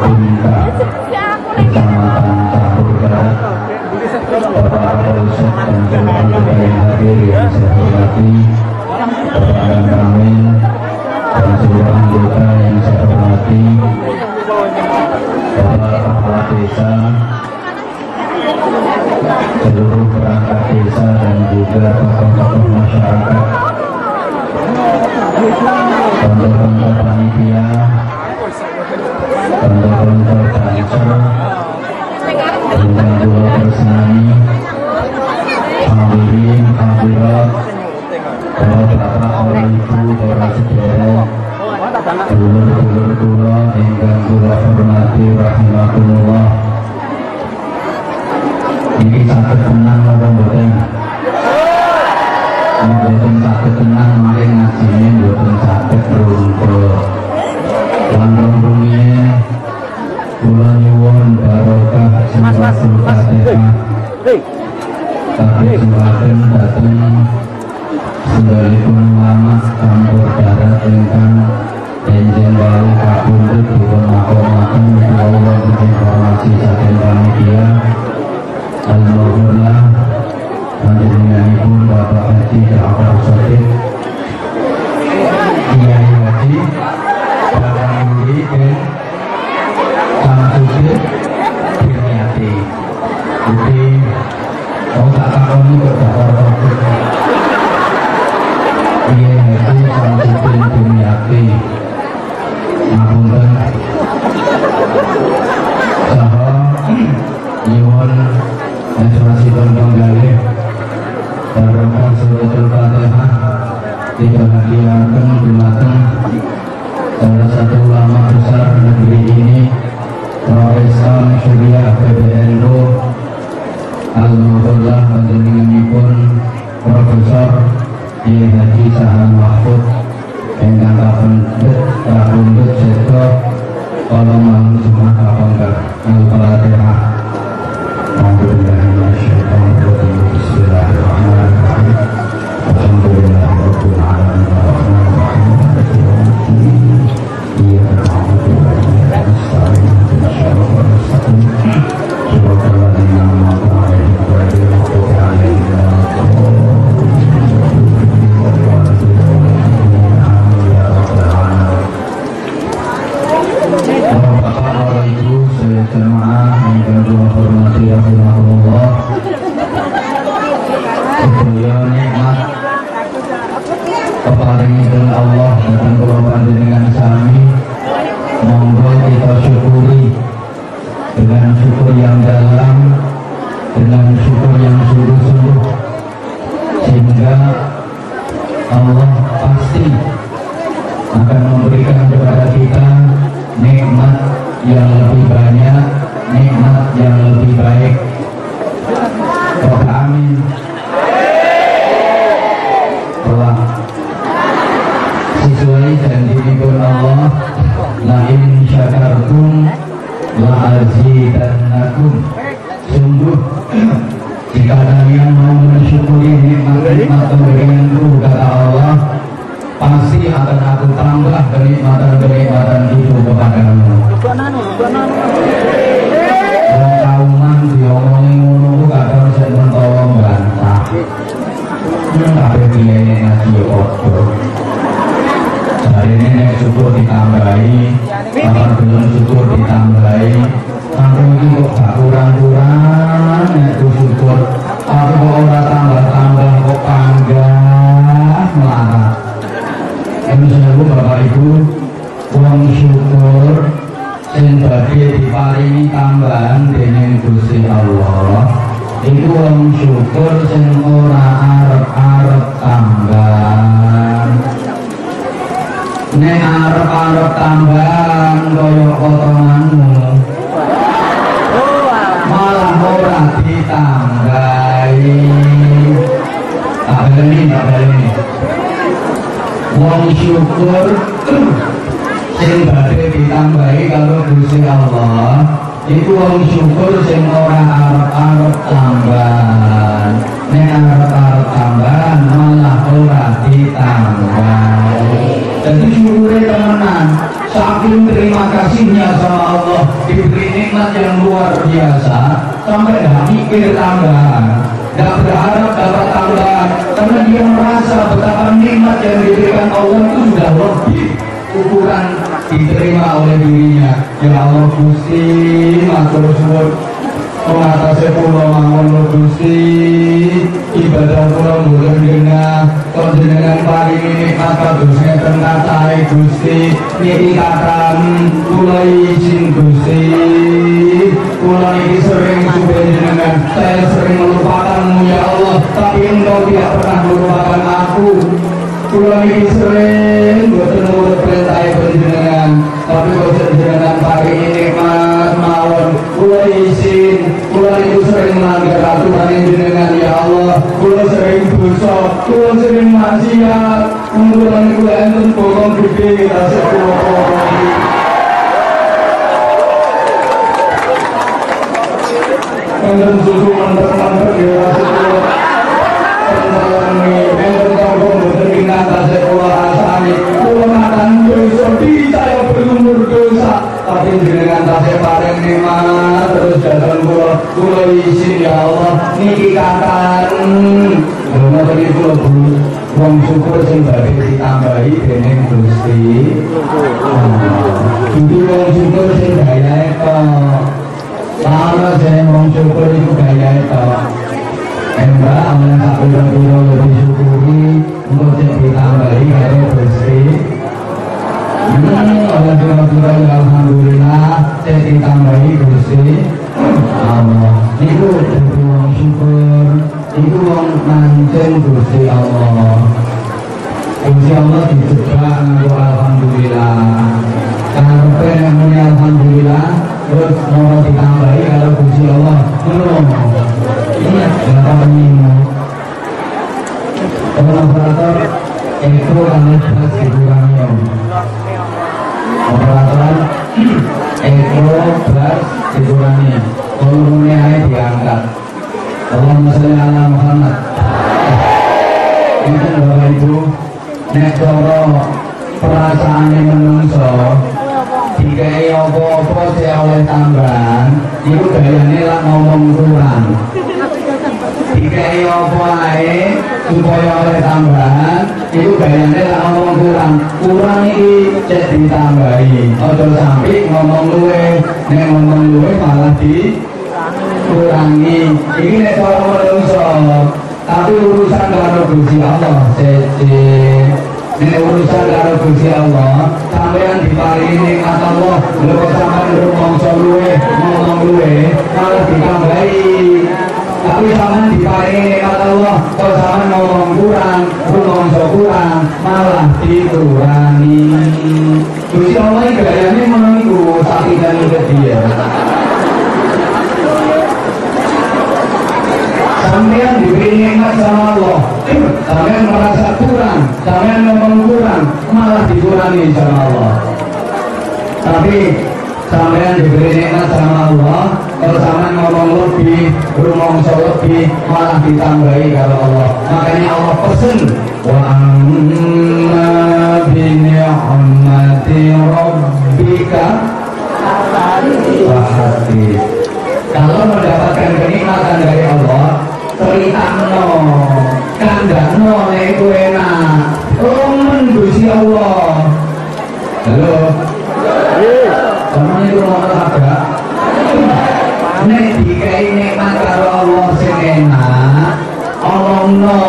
Bapak Kepala Desa paring Allah dan kula dengan sami Kemudian saya berjenengan Tapi kok pagi ini mas mawon Kula izin Kula itu sering melanggar aturan jenengan ya Allah. Kula sering dosa Kula sering maksiat. Kumpulan kula enten bokong gede kita Nikikatan Dunia ini pula bulu Wong syukur sing bagi ditambahi Dene kursi Jadi wong syukur sing gaya itu Sama jenis wong syukur itu gaya itu Embra amalan tak pira-pira lebih syukuri Untuk sing ditambahi Dene kursi Oleh pira-pira Alhamdulillah Sing ditambahi kursi Allah Ini syukur itu wong mancing Gusti Allah Gusti Allah dijebak nganggo alhamdulillah karepe muni alhamdulillah terus mau ditambahi kalau Gusti Allah belum iya kenapa menino operator itu Anis Bas Ibrahim operator Eko Bas Ibrahim volumenya diangkat Allahumma sholli ala Muhammad. Itu bapak ibu nek coro perasaannya menungso dikai apa-apa sih oleh tambahan itu gayanya lah ngomong kurang. Dikai apa ae supaya oleh tambahan itu gayanya lah ngomong kurang. Kurang ini cek ditambahi. Ojo sampai ngomong luwe nek ngomong luwe malah di kurangi ini nek cara menungso tapi urusan karo Gusti Allah cece ini urusan karo Gusti Allah sampean diparingi nikmat Allah. Lho sampean rumangsa luwe ngomong luwe malah ditambahi. Tapi sampean diparingi nikmat Allah kok sampean ngomong kurang rumangsa kurang malah dikurangi. Gusti Allah iki gayane ngono iku sakit dan dia sampean diberi nikmat sama Allah. Sampean merasa kurang sampean ngomong kurang malah dikurangi sama Allah. Tapi sampean diberi nikmat sama Allah kalau sampean ngomong lebih rumongso lebih malah ditambahi kalau Allah. Makanya Allah pesen wa amma bi ni'mati rabbika kalau mendapatkan kenikmatan dari Allah ceritano kandano itu enak. Romen Gusti Allah. Halo? Teman itu mau ada nek dikai nikmat karo Allah sing enak Allah no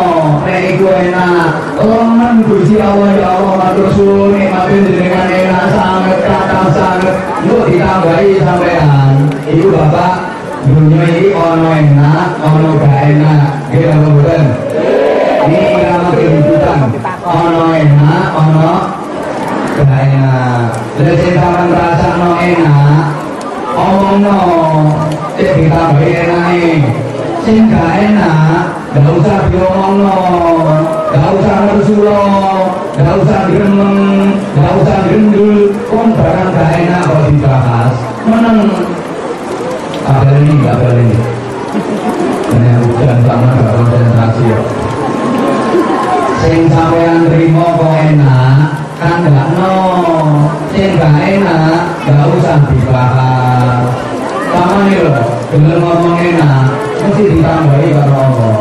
nek iku enak. Romen Gusti Allah ya Allah matur suwun nikmatin jenengan enak sangat kata sangat yuk ditambahi sampean. Ibu bapak dunia ini ono enak, ono gak enak, gitu bukan? Ini irama kehidupan, ono enak, ono gak enak. Jadi sampean merasa no enak, omong no, cek ditambahi Sing gak enak, gak usah diomong no, gak usah mersulo, gak usah diremeng, gak usah direndul, kon barang gak enak kok dibahas, meneng kabar ini kabar ini hanya hujan sama gak konsentrasi sing sampean terima kok enak kan gak no. Sing gak enak gak usah dibahas. Sama nih loh dengan ngomong enak mesti ditambahi karo Allah.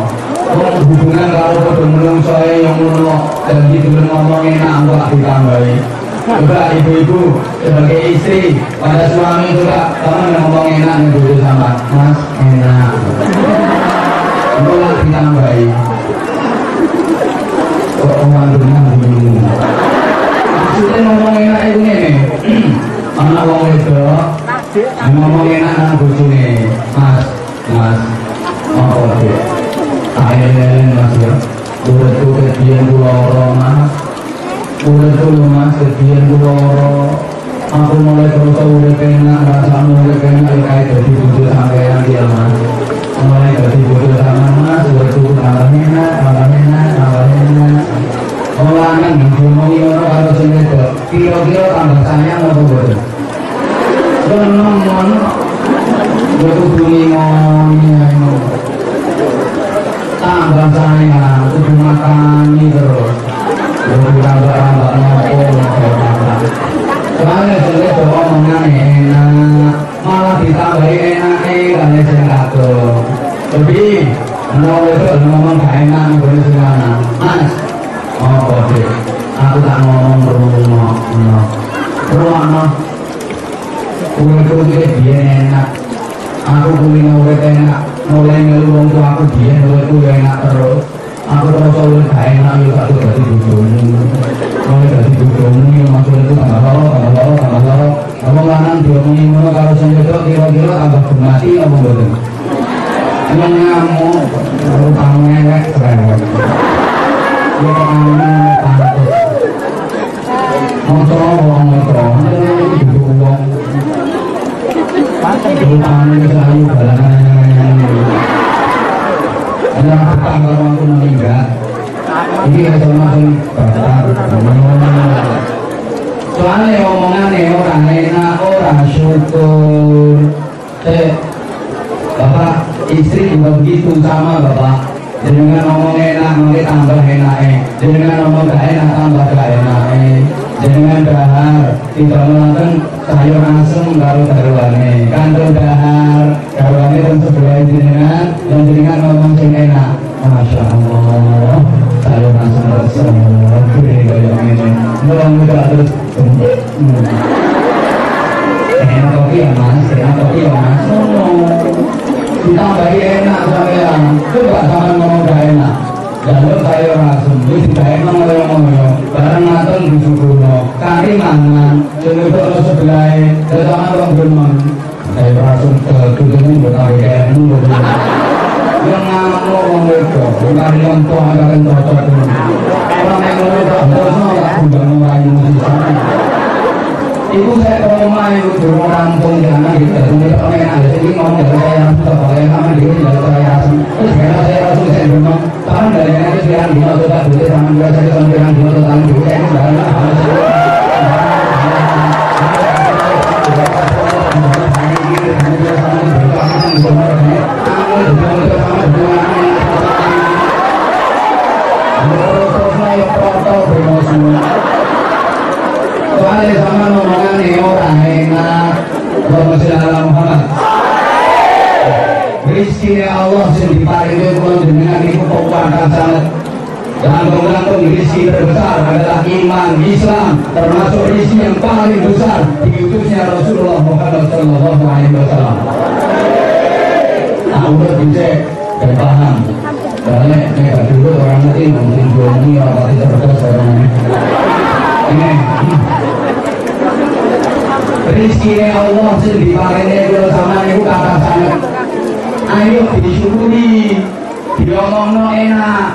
Wong hubungan kalau kudu menungso yang ngono dan gitu ngomong enak kok ditambahi Coba ibu-ibu sebagai istri pada suami juga kamu ngomong enak nih dulu sama mas enak. Mulai ditambahi. Kok omong dengan dulu. Maksudnya ngomong enak itu nih. Anak wong itu ngomong enak nang bojone. Mas, mas. Apa sih? Ayo mas ya. Urut urut dia dulu orang mas. Urut dulu mas, kebiyen loro. Aku mulai terus urip enak, rasa mulai enak kayak jadi bojo sampean dia mas. Mulai jadi bojo sama mas, enak, tambah enak, tambah enak. Ulangan ngomongi ngono karo sing wedok. Kira-kira tambah sayang apa boten? Seneng ngono. Gue kudu ngono. Tambah sayang, kudu makani terus. Soalnya jadi omongan enak, malah ditambahi enak nih kan sing kado. Tapi mau itu ngomong gak enak. Mas, Nós rizki Allah sing diparingi kula sama niku kata sangat ayo disyukuri. Diomongno enak.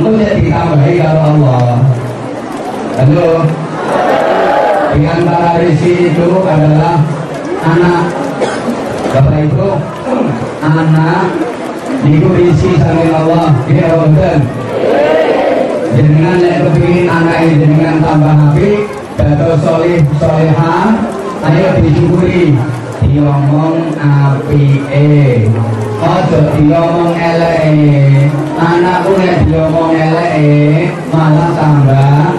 Engko jadi ditambahi kalau Allah. Halo. Di antara rizki itu adalah anak. Bapak Ibu anak. Niku rizki saking Allah. Ini wonten jenengan nek kepingin anak ini jenengan tambah apik dados solih solehah ayo disyukuri diomong apike. Ojo diomong eleke. Anakku nek diomong eleke malah tambah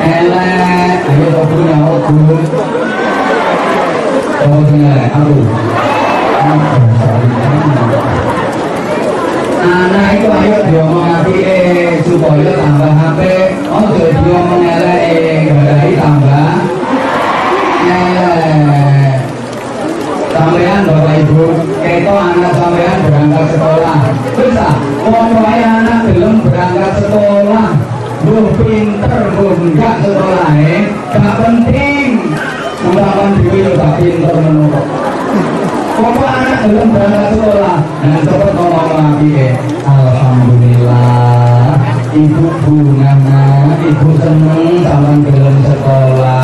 elek. Ayo obu ya obu obu elek? Aku anak itu ayo diomong apike supaya tambah HP ojo diomong eleke gadai tambah sampean bapak ibu keto anak sampean berangkat sekolah. Bisa mau anak belum berangkat sekolah. Bu pinter bu. Enggak sekolah eh gak penting. Melawan diri gak pinter menurut Pokok anak belum berangkat sekolah. Dan cepat ngomong lagi eh. Alhamdulillah Ibu bunganya Ibu seneng sama belum sekolah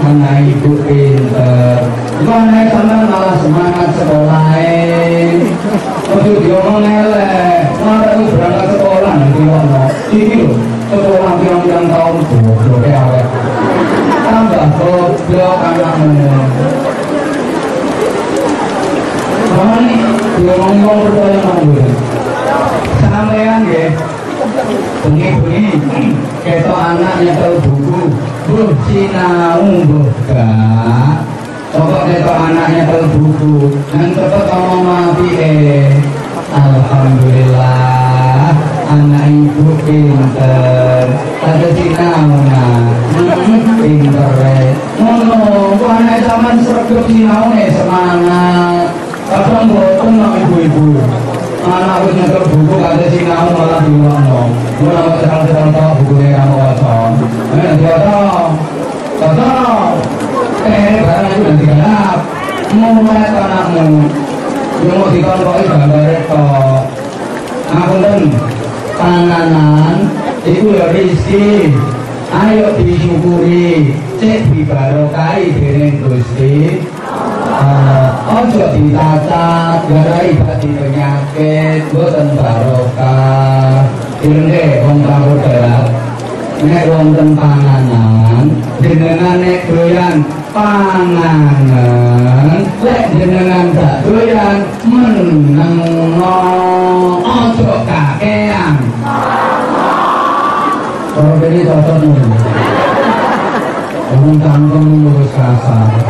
anak ibu pinter Mana sama malah semangat sekolah Ojo diomong elek Masa itu berangkat sekolah nanti ngomong Ini loh sekolah pirang-pirang tahun Goblok ya awet Tambah goblok anakmu Kamu nih diomong-omong percaya sama Sampean ya bengi-bengi ketok anak nyetel buku buh sinau buh gak pokok ketok anak nyetel buku dan cepet ngomong mati eh Alhamdulillah anak ibu pinter ada sinau nah pinter eh ngono kok anak zaman sergap sinau semangat kadang boten no ibu-ibu anak wis nyekel buku kate sinau malah diwono. Ora kok terang-terang tok bukune kamu waca. Eh, waca. Waca. Eh, barang itu nanti gelap. Mau mulai anakmu. Yang mau dikontrol gambar itu. Ngapunten, panganan itu ya rezeki. Ayo disyukuri, cek dibarokai dening Gusti. Ojo ditacat garai badi penyakit boten barokah wong campur darat. Nek wonten panganan, jenengan nek doyan panganan, lek jenengan gak doyan meneng ojo kakean. Kalau ini cocok nih. Ngomong kantong lurus kasar.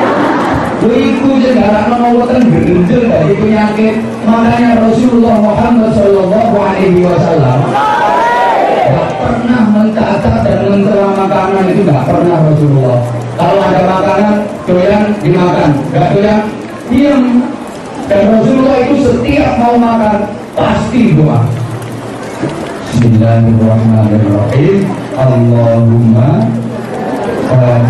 Iku sekarang menawatan gendel dari penyakit Makanya Rasulullah Muhammad Sallallahu Alaihi Wasallam. Gak pernah mencatat dan mencela makanan itu gak pernah Rasulullah. Kalau ada makanan, doyan dimakan. Gak doyan, diam. Dan Rasulullah itu setiap mau makan Pasti doa. Bismillahirrahmanirrahim. Allahumma eh,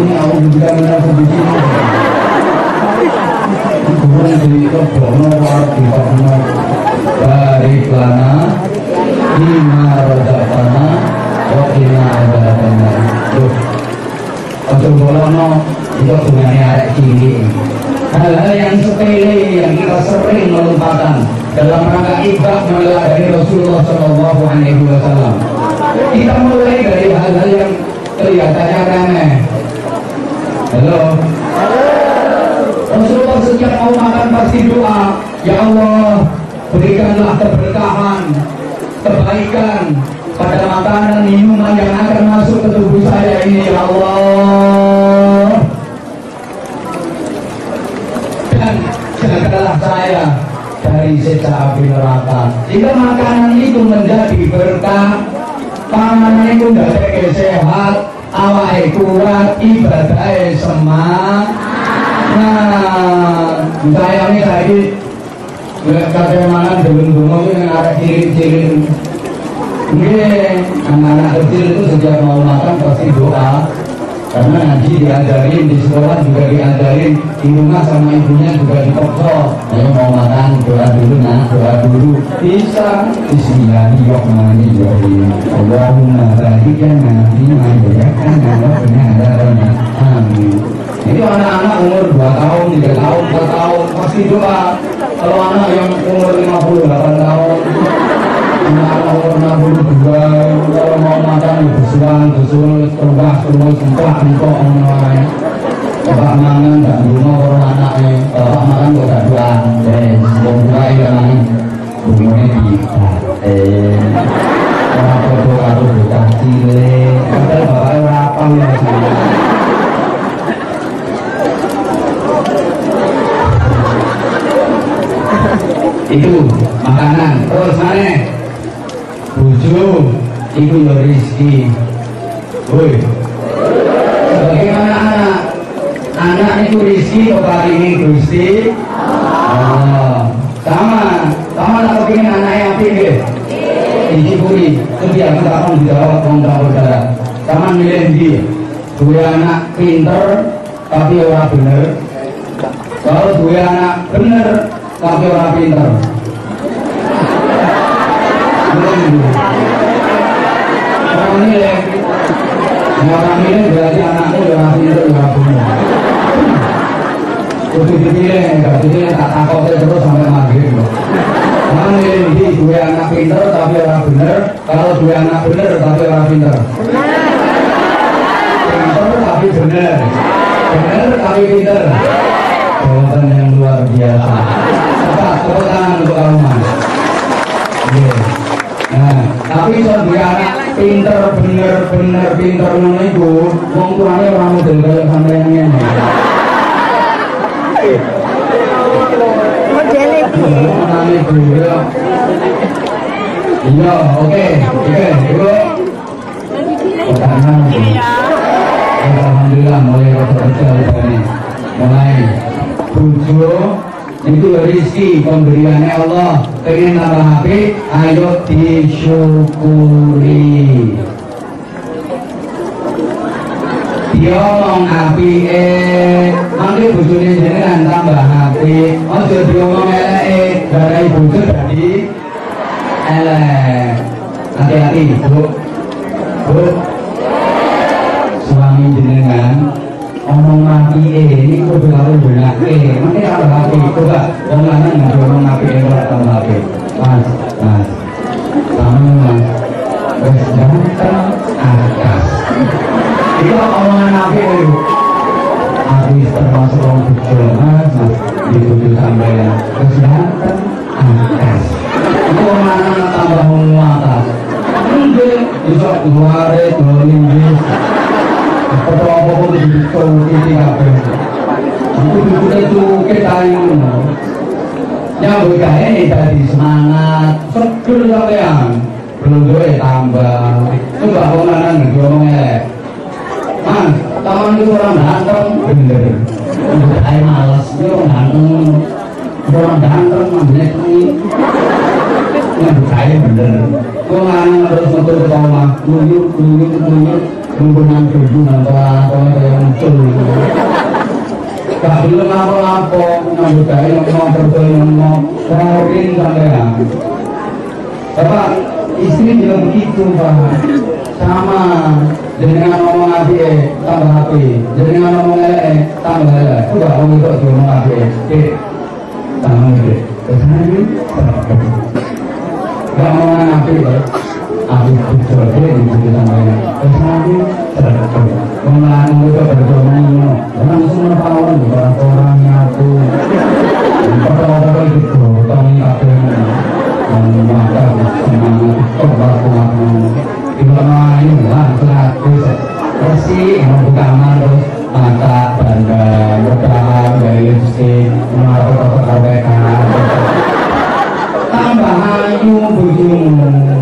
Ini aku juga menafsir Kemudian di Kebono Warti Pakno Barik lana Lima rozakana Wakina adabana Tuh Ojo bolono Itu sebenarnya arek cilik Hal-hal yang sepele yang kita sering melupakan dalam rangka ibadah meladani Rasulullah Shallallahu Alaihi Wasallam. Kita mulai dari hal-hal yang kelihatannya remeh. Halo. Rasulullah setiap mau makan pasti doa, Ya Allah, berikanlah keberkahan, kebaikan pada makanan minuman yang akan masuk ke tubuh saya ini, Ya Allah. Dan jagalah saya dari siksa api neraka. Jika makanan itu menjadi berkah, panganan itu tidak sehat, awal kuat, ibadah semangat. Nah, saya ini tadi kata mangan belum-belum ini arah cirin-cirin. Ini. Anak-anak kecil itu sejak mau makan pasti doa. Karena ngaji diajarin di sekolah juga diajarin di rumah sama ibunya juga dipokok ayo mau makan doa dulu nah doa dulu. Bisa Bismillahirrahmanirrahim Allahumma balikana bima bayakana wa benadarana amin itu anak-anak umur 2 tahun, 3 tahun, 4 tahun pasti doa kalau anak yang umur 58 tahun anak umur 62 kalau mau makan bersuan, bersul, terbah, terus, sempat, empok, orang Bapak mangan gak rumah orang anaknya Bapak makan kok gak doang Eh, wong tua ya main Bunganya bisa Eh, orang kodoh karo bocah cilik Padahal bapaknya rapang ya itu makanan. Terus mana buju itu ya rizki woi. Bagaimana anak? Anak itu rizki kembali ini gusti? Oh. sama. Sama tak kepingin anak yang pinggir Iji kuri, kita akan dijawab orang tak berdarah sama milih dia dua anak pinter tapi orang bener. Kalau dua anak bener tapi orang pinter orang milih orang milih berarti anakmu orang pinter orang bener Kudu dipilih, enggak dipilih tak takut terus sampai maghrib. Orang milih di anak pinter tapi orang bener. Kalau dua anak bener tapi orang pinter Pinter tapi bener. Bener tapi pinter jawaban yang luar biasa. Tepuk tangan untuk mas. Iya. Nah, tapi dia anak pinter, bener, bener, pinter iku, wong tuane ora model kaya sampeyan ngene. Modele piye? Nami dulu. Iya, oke, oke, ibu. Pertanyaan. Alhamdulillah mulai bekerja ini. Mulai bujo itu rezeki pemberiannya Allah. Pengen tambah HP ayo disyukuri. Diomong api eh mangke bojone jenengan tambah HP. Aja diomong elek eh garai bojo dadi elek. Hati-hati bu. Bu. Suami jenengan omong mati eh ini kudu karo eh mana tambah HP? Coba wong lanang nggak ngomong HP eh ora tambah HP. Mas mas. Kamu mas. Wes ganteng akas itu omongan HP itu aku termasuk orang kecil mas mas. Dituju sampean. Wes ganteng akas itu lanang tambah wong atas mungkin bisa luar itu linggis Apa pun itu kita yang yang berkaya ini tadi semangat, seger sampean, belum gue tambah. Coba pengenalan nih ngomong elek. Mas, taman itu orang ganteng, bener. Berkaya malas, ini orang ganteng, orang ganteng, mamanya ini. Berkaya bener. Gue nganang terus motor ke bawah, nuyuk, nuyuk, nuyuk, hubungan hubungan apa yang muncul. Apa-apa gawe ngomong betul ngomong sampean Bapak istri juga begitu Pak. Sama dengan ngomong api tambah api ngomong lele tambah lele. Coba itu ngomong api eh tambah gede ke sana ini? Gak ngomong api aku betul dia di sini sampai ke sana terdekat mengalami itu berdoa orang semua tahu orang orangnya aku orang-orang semangat terus dari tambah ayu bujumu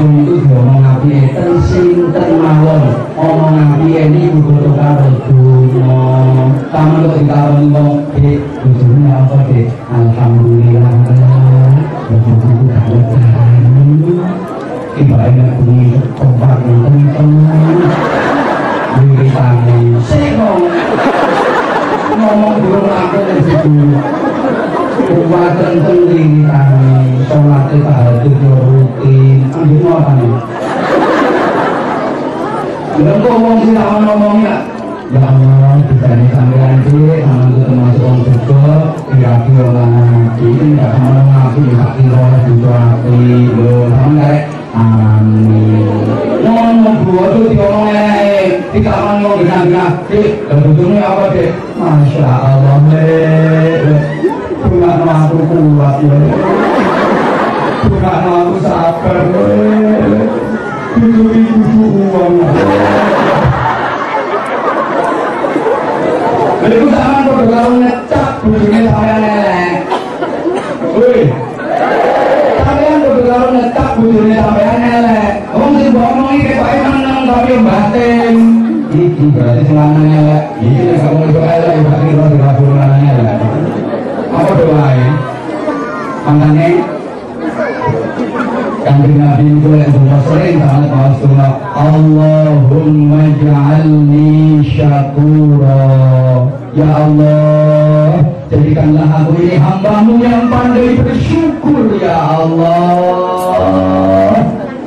Kau itu diomong ten Eten sing termalon Omong nabi ini Kau itu karun Kau itu karun Kau itu karun Kau itu Alhamdulillah. Kau itu karun Kau itu karun Kau itu ngomong. Kau itu karun Kuat tentang kami sholat tahajud rutin. Ambil apa nih? Udah kok ngomong sih tak ngomongnya Ya? Allah, bisa sampean sih, sama itu termasuk orang juga Kira-kira orang ngaji, sama orang ngaji, bisa kira juga hati Loh, sama kayak Amin. Ngomong gua tuh diomong elek Tidak ngomong gina-gina Dek, dan apa dek? Masya Allah, Bunga aku kuat ya. Bunga aku sabar Duduk ibu uang. Jadi aku sama kok kalau ngecap Bujurnya sampai nelek Wih. Sampean kok kalau ngecap Bujurnya sampai nelek Om sih ngomong ini kayak menang Tapi batin. Iki berarti selanang elek Iki kamu itu elek Berarti dirabur selanang elek apa doain makanya kanjeng Nabi itu yang doa sering sangat doa Allahumma ja'alni syakura. Ya Allah jadikanlah aku ini hambamu yang pandai bersyukur ya Allah.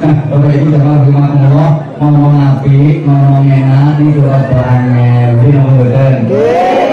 Nah Bapak Ibu jamaah rahimahullah ngomong nabi ngomong enak ini doa doanya ini ngomong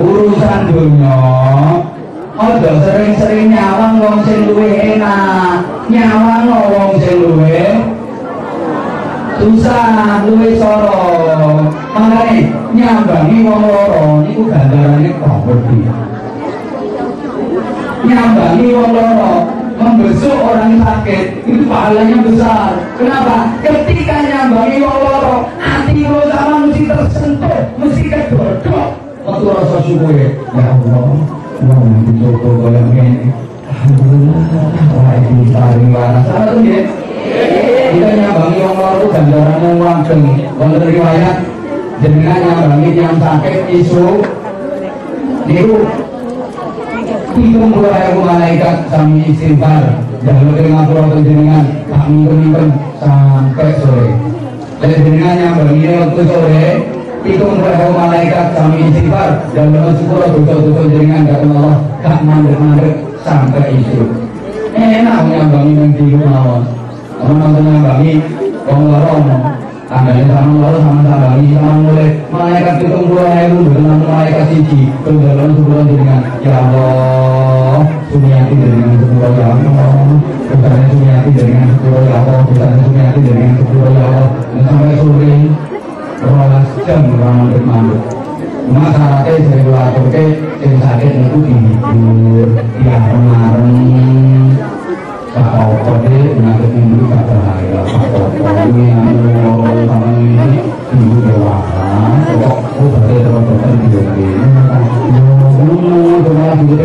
urusan dunia. Ojo sering-sering nyawang wong sing luwih enak. Nyawang wong sing luwih susah luwe soro. Makanya nyambangi wong loro niku kok wedi nyambangi wong loro membesuk orang sakit itu pahalanya besar. Kenapa? Ketika nyambangi wong loro hati lo sama mesti tersentuh mesti kedodok waktu rasa syukur ya Allah mau dicoba kayak gini Alhamdulillah, wah ini paling waras. Tuh ya? kita nyambangi wong loro ganjarannya langsung wonten riwayat jenengan nyambangi yang sakit isu. Niku hitung puluh ribu malaikat sami istighfar. Jangan lupa ngapura untuk jenengan. Tak mimpen sampai sore. Dan jenengan nyambangi waktu sore puluh ribu malaikat sami istighfar jangan lupa syukur dosa-dosa kata Allah tak mandek-mandek sampai isu enak nyambangi yang di rumah orang nonton yang bagi orang lorong tanggalnya sama lorong sama sambangi sama mulai malaikat itu mulai itu dengan malaikat siji. Kemudian sebulan dengan ya Allah sumiati dengan sepuluh ya Allah. Bukannya sumiati dengan sepuluh ya Allah. Bukannya sumiati dengan sepuluh ya Allah. Dan sampai sore rolas jam orang mandek mandek cuma syaratnya saya kulatur ke yang sakit itu dihibur yang kemarin Pak Opo ini mengatur minggu tak bahaya Opo ini yang sama ini minggu dewasa Kok Ini. Ini? Deh? Yang kita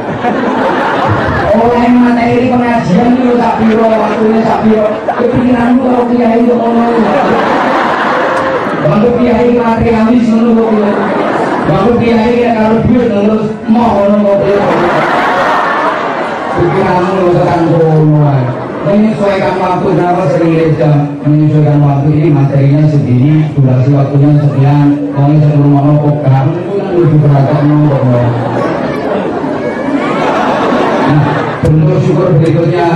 oleh materi pengajian itu tak piro waktunya tak piro kepikiranmu kalau kiai itu ngomong. Waktu kiai materialis ngono kok Waktu kiai ya kalau duit terus mau ngono kok Pikiranmu lu tekan kono Menyesuaikan waktu kenapa sering jam? Menyesuaikan waktu ini materinya segini Durasi waktunya sekian. Kalau sebelum mau program Itu kan lebih beragam kok Nah bentuk syukur berikutnya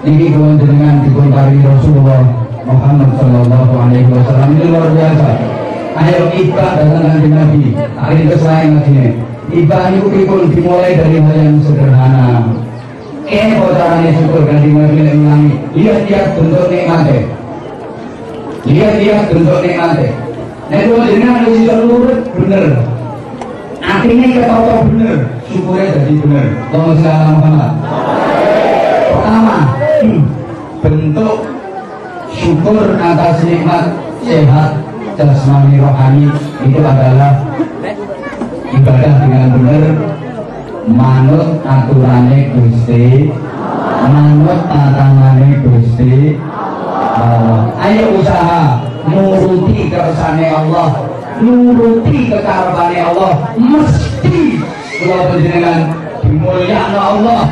Ini kawan dengan dikontari Rasulullah Muhammad Sallallahu Alaihi Wasallam ini luar biasa. Ayo ibadah datang nanti Nabi. Hari itu saya ngaji Ibadah itu pun dimulai dari hal yang sederhana. Eh, caranya syukur kan Nabi ulangi. Lihat-lihat bentuk nikmatnya. Lihat-lihat bentuk nikmatnya. Nah itu jenengan harus seluruh bener. Artinya ketawa bener. Syukurnya jadi. Allahumma sholli ala Muhammad. Pertama, bentuk syukur atas nikmat sehat jasmani rohani itu adalah ibadah dengan benar manut aturannya Gusti manut tatanane Gusti Allah ayo usaha nuruti kersane Allah nuruti kekarepane Allah mesti kalau panjenengan dimulyakno Allah.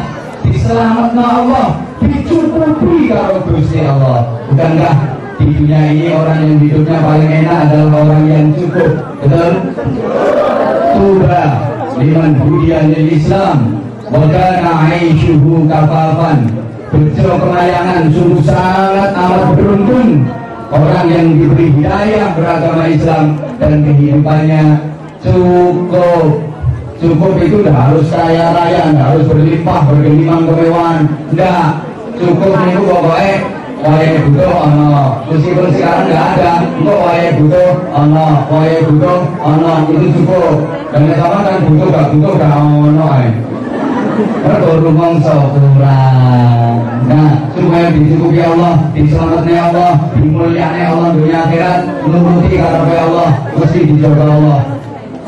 Diselamatno Allah. Dicukupi karo Gusti Allah. Bukankah di dunia ini orang yang hidupnya paling enak adalah orang yang cukup? Betul? Tuba liman budian Islam. Wakana aishuhu kafafan. Bejo kemayangan sungguh sangat amat beruntung orang yang diberi hidayah beragama Islam dan kehidupannya cukup cukup itu udah harus kaya raya nggak harus berlimpah bergelimang kemewahan. Enggak cukup itu pokoknya wae butuh ono. Meskipun sekarang nggak ada. Kok wae butuh ono wae butuh ono. Itu cukup. Dan sama kan butuh gak butuh gak ono eh. Mereka rumong kurang. Nah, supaya dicukupi Allah diselamatnya Allah dimuliakan Allah dunia akhirat menuruti kata Allah mesti dijaga Allah.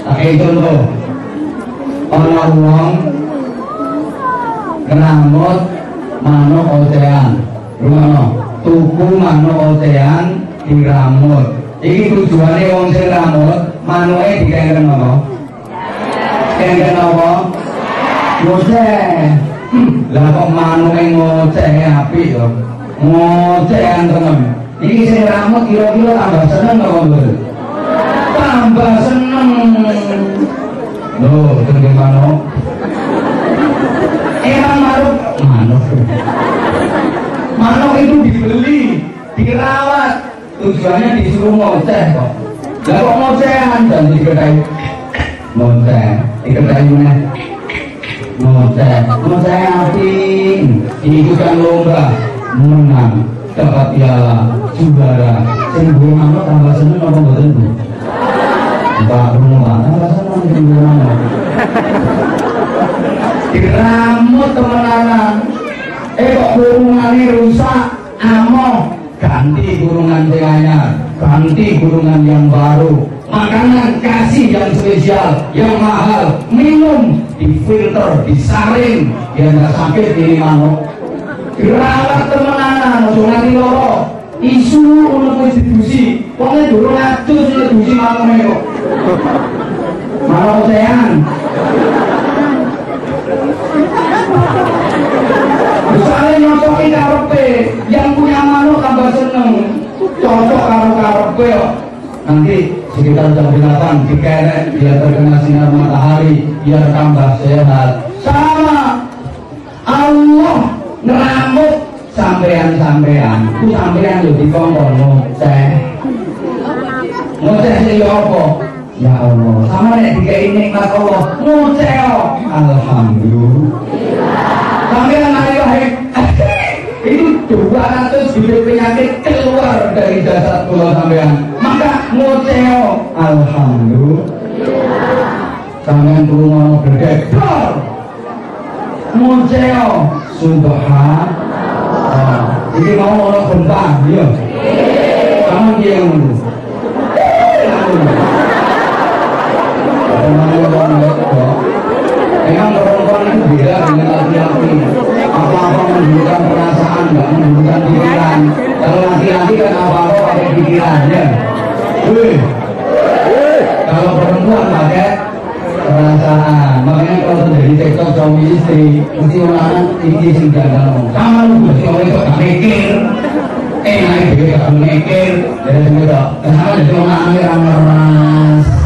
Pakai contoh orang uang kenamut manuk ocean rumah tuku manuk ocean diramut ini tujuannya wong sing ramut manuke dikengken apa? Kengken apa? Ngoceh lah kok manuke ngoceh apik yo? Ngocehan temen. Ini sing ramut kira-kira tambah seneng apa tambah seneng loh tengge manuk emang manuk. Manuk. Manuk itu dibeli dirawat. Tujuannya disuruh ngoceh kok. Lah kok ngocehan dan dikedai ngoceh. Dikedai mana? Ngoceh. Ngoceh api. Diikutkan lomba. Menang. Dapat piala. Juara. Sing gue manuk tambah seneng apa mboten Bu Seneng sing gue manuk diramut temenanan eh kok burungannya rusak? Amo ganti burungan sing anyar. Ganti burungan yang baru. Makanan kasih yang spesial yang mahal. Minum. Difilter disaring. Biar nggak sakit ini manuk. Dirawat temenanan ojo nganti loro. Isu untuk distribusi pokoknya dulu ngacus distribusi manuk kok manuk ocean Misalnya nyocoki karepe, yang punya manuk tambah seneng. Cocok karo karepe kok. Nanti sekitar jam 8 dikerek biar terkena sinar matahari, biar tambah sehat. Sama Allah ngeramut sampean-sampean. Ku sampean yo dikongkon ngoceh. Ngoceh sing yo apa? Ya Allah, sama nek dikai nikmat Allah, kok. Alhamdulillah. Sampean ayo itu 200 bibit penyakit keluar dari jasad kula sampean. Maka ngoceo alhamdulillah. Sampean perlu ngono berdekor. Ngoceo subhanallah. Iki mau ono gempa, iya. Kamu dia ngono. Memang perempuan itu beda dengan laki-laki. Apa-apa menunjukkan perasaan, nggak menunjukkan pikiran. Kalau laki-laki kan apa-apa pakai pikirannya. Wih. Kalau perempuan pakai perasaan. Makanya kalau terjadi cekcok suami istri, mesti orang tinggi sing jaga Sama lu mesti orang itu gak mikir. Eh, naik dia gak mikir. Dari dok. Kenapa jadi orang amir ramas?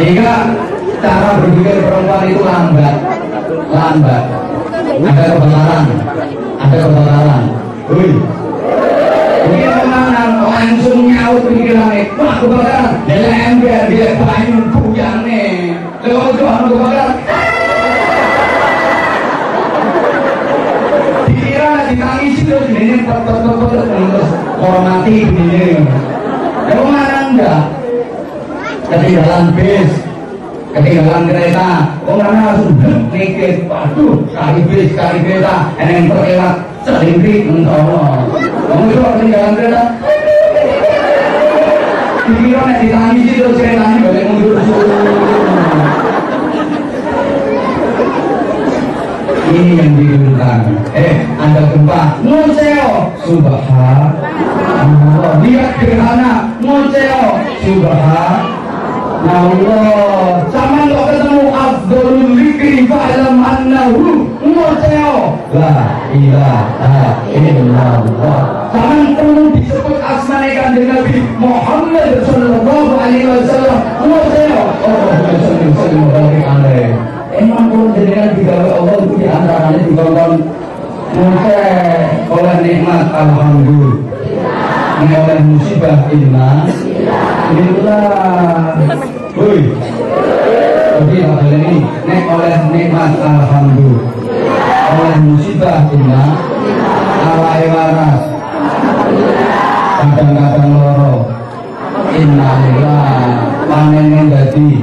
Sehingga cara berpikir perempuan itu lambat, lambat. Ada kebakaran, ada kebakaran. Wih, ini ke mana? Langsung nyaut pikirannya. Wah kebakaran, dia ember, dia banyu buyane. Lewat anu kebakaran. Dikira ditangisi terus ini hormati ini. Ke mana enggak? ketinggalan bis ketinggalan kereta. Orang langsung mikir waduh kali bis kali kereta. Yang terlewat selingkih mentolo kamu itu ketinggalan kereta? Dikira ditangisi terus keretanya balik mundur ini yang diuntang eh ada gempa nguseo subhanallah. Lihat gerhana nguseo subhanallah. Allah, sama kok ketemu Abdul Likri fa'lam annahu Ngoceo. La ilaha illallah. Sama perlu disebut asmane kanjeng Nabi Muhammad Sallallahu Alaihi Wasallam Ngoceo. Allahumma salli sallim wa barik alaih Emang perlu jadikan digawe Allah itu di antaranya dikongkon Ngoceh oleh nikmat Alhamdulillah Ini oleh musibah iman Alhamdulillah. Woi. Jadi apa ini? Nek oleh nikmat alhamdulillah. Oleh musibah inna awai waras. Kadang-kadang loro. Innalillah panen dadi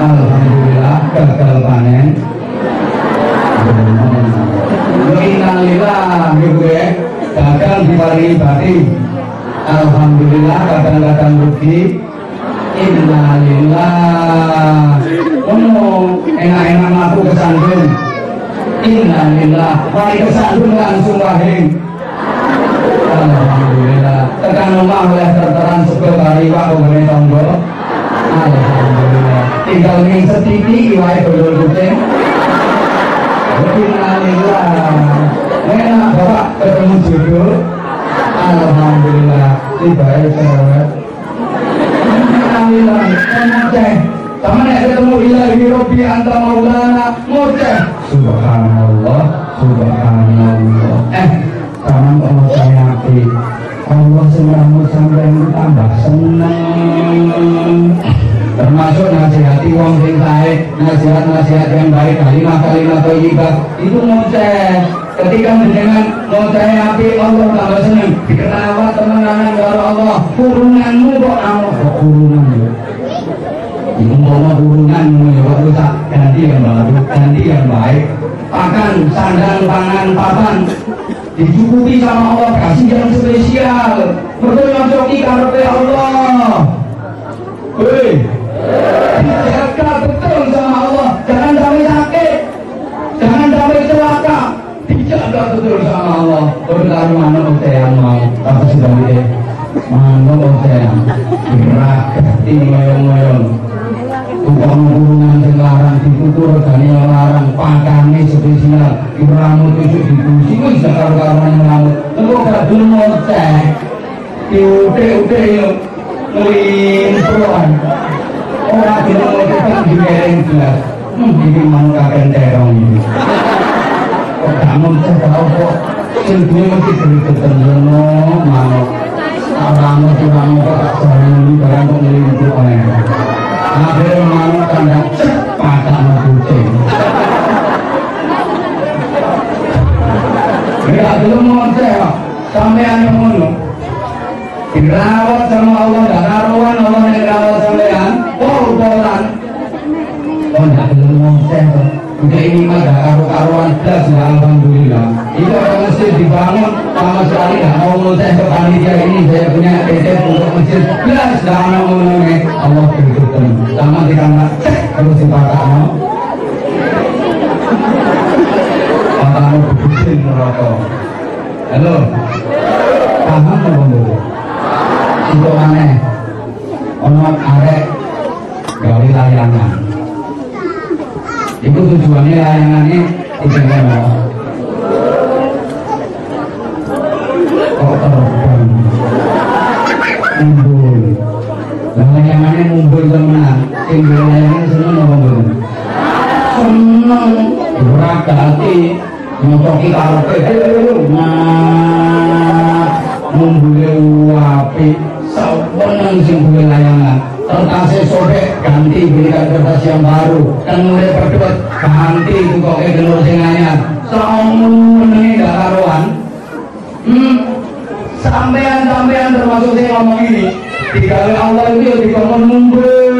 Alhamdulillah gagal panen. Innalillah gitu ya. Gagal diparingi batin. Alhamdulillah kadang-kadang rugi. Innalillah. Ono enak-enak mlaku kesandung. Innalillah. Mari kesandung langsung wahing. Alhamdulillah. Tekan rumah oleh terteran sebel kali Pak Bumene Tombol. Alhamdulillah. Tinggal ning setiti Iwai dodol kucing Innalillah Enak bapak ketemu jodoh. Alhamdulillah Tiba ya Innalillah Enak ceng sama nek ketemu ilahi Robi anta maulana ngoceh. Subhanallah Subhanallah. Eh Taman Allah saya Allah senangmu sampai tambah senang termasuk nasihati wong sing sae nasihat-nasihat yang baik kalimat-kalimat thayyibah itu ngoceh. Ketika mendengar ngoceh api Allah tambah senang dikenal temenan karo Allah kurunganmu kok Allah kok kurungan ya umpama kurunganmu ya kok rusak ganti yang baru ganti yang baik. Pakan sandang pangan papan. Dicukupi sama Allah kasih yang spesial. Berdoa joki karepe Allah. Hei, dijaga betul sama Allah. Jangan sampai sakit. Jangan sampai celaka. Dijaga betul sama Allah. Bertaruh mana saya mau? Apa sudah dia mana saya gerak ini ngoyong-ngoyong tukang kurungan sing larang ditutur gani larang pakane spesial diramu tujuh dibusi wis gak karo-karoan ngamuk engko gak dulu ngoceh diude-ude yo ngelimpruan ora kan dikereng jelas hmm iki mau kakek terong ini kok tau kok sing duwe mesti gregetan ngono mau Abramu turamu kok tak jalan barang kok ngelimpruan Akhirnya mau tanda cepat sama kucing. Ya belum mau saya sampai yang ngono. Dirawat sama Allah, gak Allah yang rawat sampean, pol-polan. Oh, gak mau saya. Udah ini mah gak karu-karuan belas ya Alhamdulillah. Itu ada masjid dibangun sama sekali gak mau saya ke panitia ini saya punya PT untuk masjid belas gak mau ngomongnya Allah berikutkan. Sama di kamar cek terus dipakai Matamu berbisin merokok. Halo. Paham apa? Itu aneh. Ono arek gawe layangan. Itu tujuannya layangannya tidak ada. Kok terbang? Mumbul. Layangannya mumbul temenan. Tinggal layangan seneng apa belum? Seneng. Ora ganti nyocoki karepe nah mumbule api sawenang sing duwe layangan kertasnya sobek ganti belikan kertas yang baru kan mulai berdua ganti itu kok kayak gelur sing anyar sawenang gak karuan hmm sampean-sampean termasuk saya ngomong ini dikali Allah itu dikongkon mumbul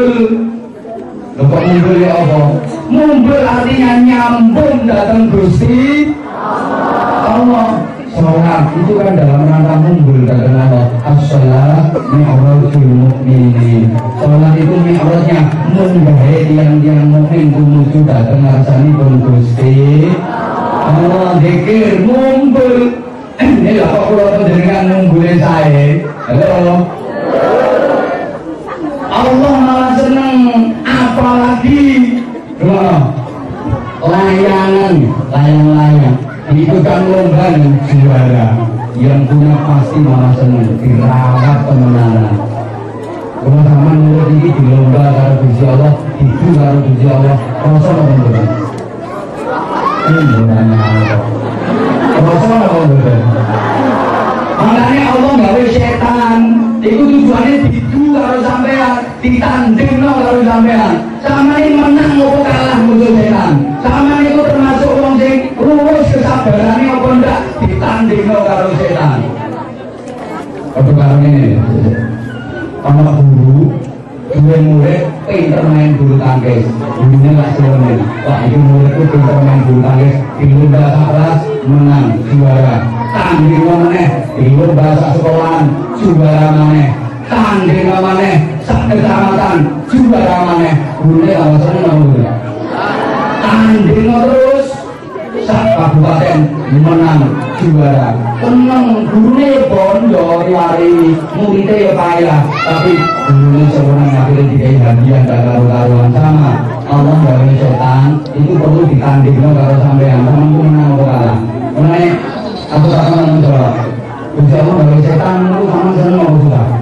Lho mumbul ya apa? Mumbul artinya nyambung datang Gusti Allah. Sholat itu kan dalam rangka mumbul datang Allah. As-sholat mi'rajul mu'minin. Sholat itu mi'rajnya munggahe tiang-tiang mukmin tumuju datang ngasani pun Gusti Allah zikir mumbul. Ini lah kok kula panjenengan mumbule saya. Halo. Allah malah seneng apalagi layangan layang-layang kan lomba yang juara yang punya pasti malah seneng. Dirawat temenan. Kalau sama ini di lomba karo Gusti Allah itu karo Gusti Allah rasa apa mboten ini rasa apa mboten makanya Allah gawe setan. Itu tujuannya didu karo sampean ditanding karo sampean. Sama ini menang mau kalah musuh setan sama itu termasuk wong sing ruwes kesabarannya apa enggak ditanding karo setan. Apa karo ini? Anak guru dua murid pinter main bulu tangkis. Gurunya gak sewenang wah ini muridku pinter main bulu tangkis. Di lomba kelas menang juara. Tanding maneh. Ilmu bahasa sekolahan juara maneh. Tanding maneh. Sak kecamatan juara maneh. Gune kalau seneng tanding terus. Sak kabupaten menang juara. Tenang gune bondo riwari muridnya ya payah tapi gune seorang akhirnya dikai hadiah dan karu-karuan. Sama. Allah dari setan itu perlu ditanding kalau sampean. Temanku menang atau kalah mengenai aku tak menjawab Gusti Allah dari setan itu sama seneng mau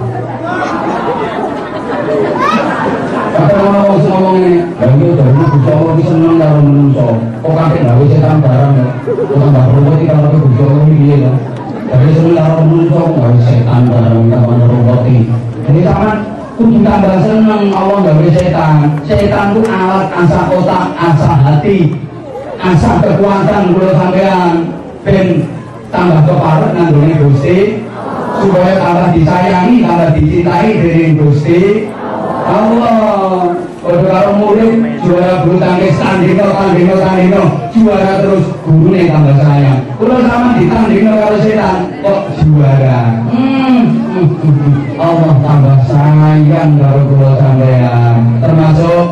sudah Apa mau ngomong ini? Lagi dari Gusti Allah bisa seneng karo menungso. Kok kakek gawe setan barang ya? Kok tambah iki karo Gusti Allah piye ya? Dari seneng karo menungso gawe setan barang tambah ruwet iki. Jadi sama kudu Allah gawe setan. Setan itu alat asah otak, asah hati, asah kekuatan kula sampean ben tambah keparek nanggone Gusti supaya tambah disayangi, tambah dicintai dari Gusti Allah Waduh kalau murid juara bulu tangkis tandino, tandino, tandino juara terus gurunya tambah sayang. Kalau sama ditandino kalau setan kok juara? Hmm. Allah tambah sayang kalau kula sampean. Termasuk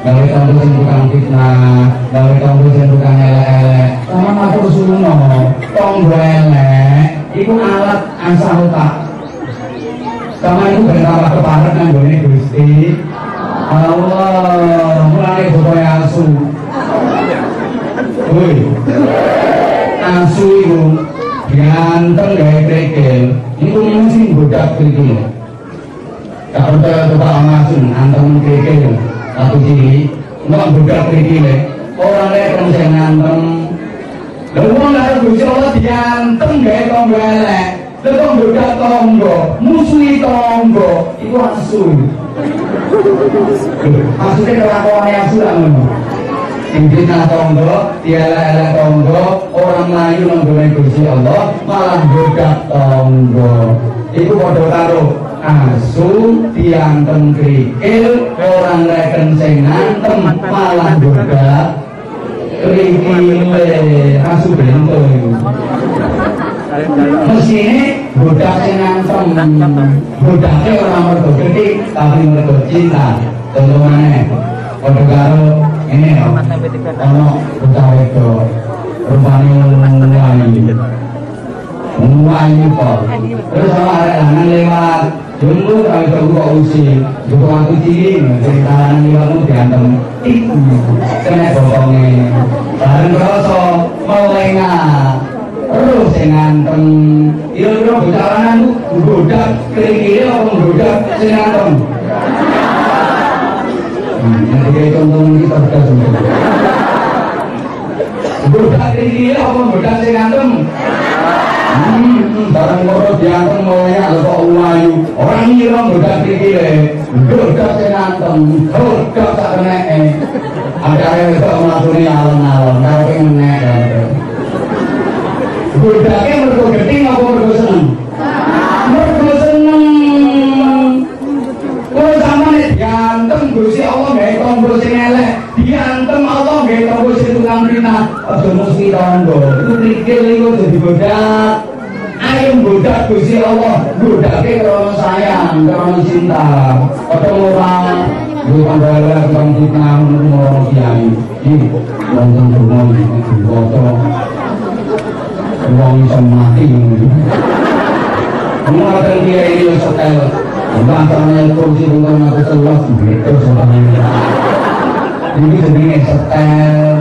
gawe kampus sing tukang fitnah gawe kampus sing tukang elek-elek. Sama matur suno tonggo elek iku alat asal otak sama itu bertambah keparat nang gone Gusti. Allah mulai supaya asu. Woi. Asu itu ganteng gaya krekel itu mesti bodak krekel gak percaya coba ngasun anteng krekel satu ciri nggak bodak krekel orang lain kan saya ngantem orang harus Gusti Allah diantem gaya tonggo lalu bodak tonggo musuhi tonggo itu asu maksudnya kelakuan yang sudah ngono Intinya tonggo, tiala-ala tonggo, orang Melayu menggulai Gusti Allah, malah bodak tonggo. Itu bodoh taruh asu tiang tengkrikil, orang reken sing ngantem, malah bodak krikile, asu bento. Mesine bodak sing ngantem, bodaknya orang mergo gede, tapi mergo cinta. Contoh mana? Kode karo ini ya, ono bocah itu rupanya ngelayu, ngelayu kok. Terus sama ada lewat, jumbo kali tahu kok usi, jumbo aku ciri, cerita lanang lewat mu diantem, iku. Kena bokongnya. Bareng kroso melengah, terus yang ngantem, kira-kira bocah lanang itu godak, kering-kiri apa godak, sing. Nanti kayak contoh kita sudah semua. Budak tinggi apa budak sing? Hmm, barang moro diantem mulai kok uayu. Orang ngira tinggi le. Budak sing budak sak keneke. Ada yang itu ngelakoni alon-alon, karo pengen nek. Budaknya mergo gedhe apa mergo seneng? Mergo seneng. Kowe sampeyan diantem Gusti Allah gawe tombol sing elek, diantem Allah gawe tombol sing tukang fitnah. Aja mesti tondo. Iku trikil iku dadi bodak. Ayo bodak Gusti Allah, bodake karena sayang, karena cinta. Atau orang Gue pandala tukang fitnah menurut orang kiai. Ini wonten rumah. Wong iso mati. Kiai ini setel Bantangnya kursi untuk aku selos gitu soalnya. Ini sebenarnya setel.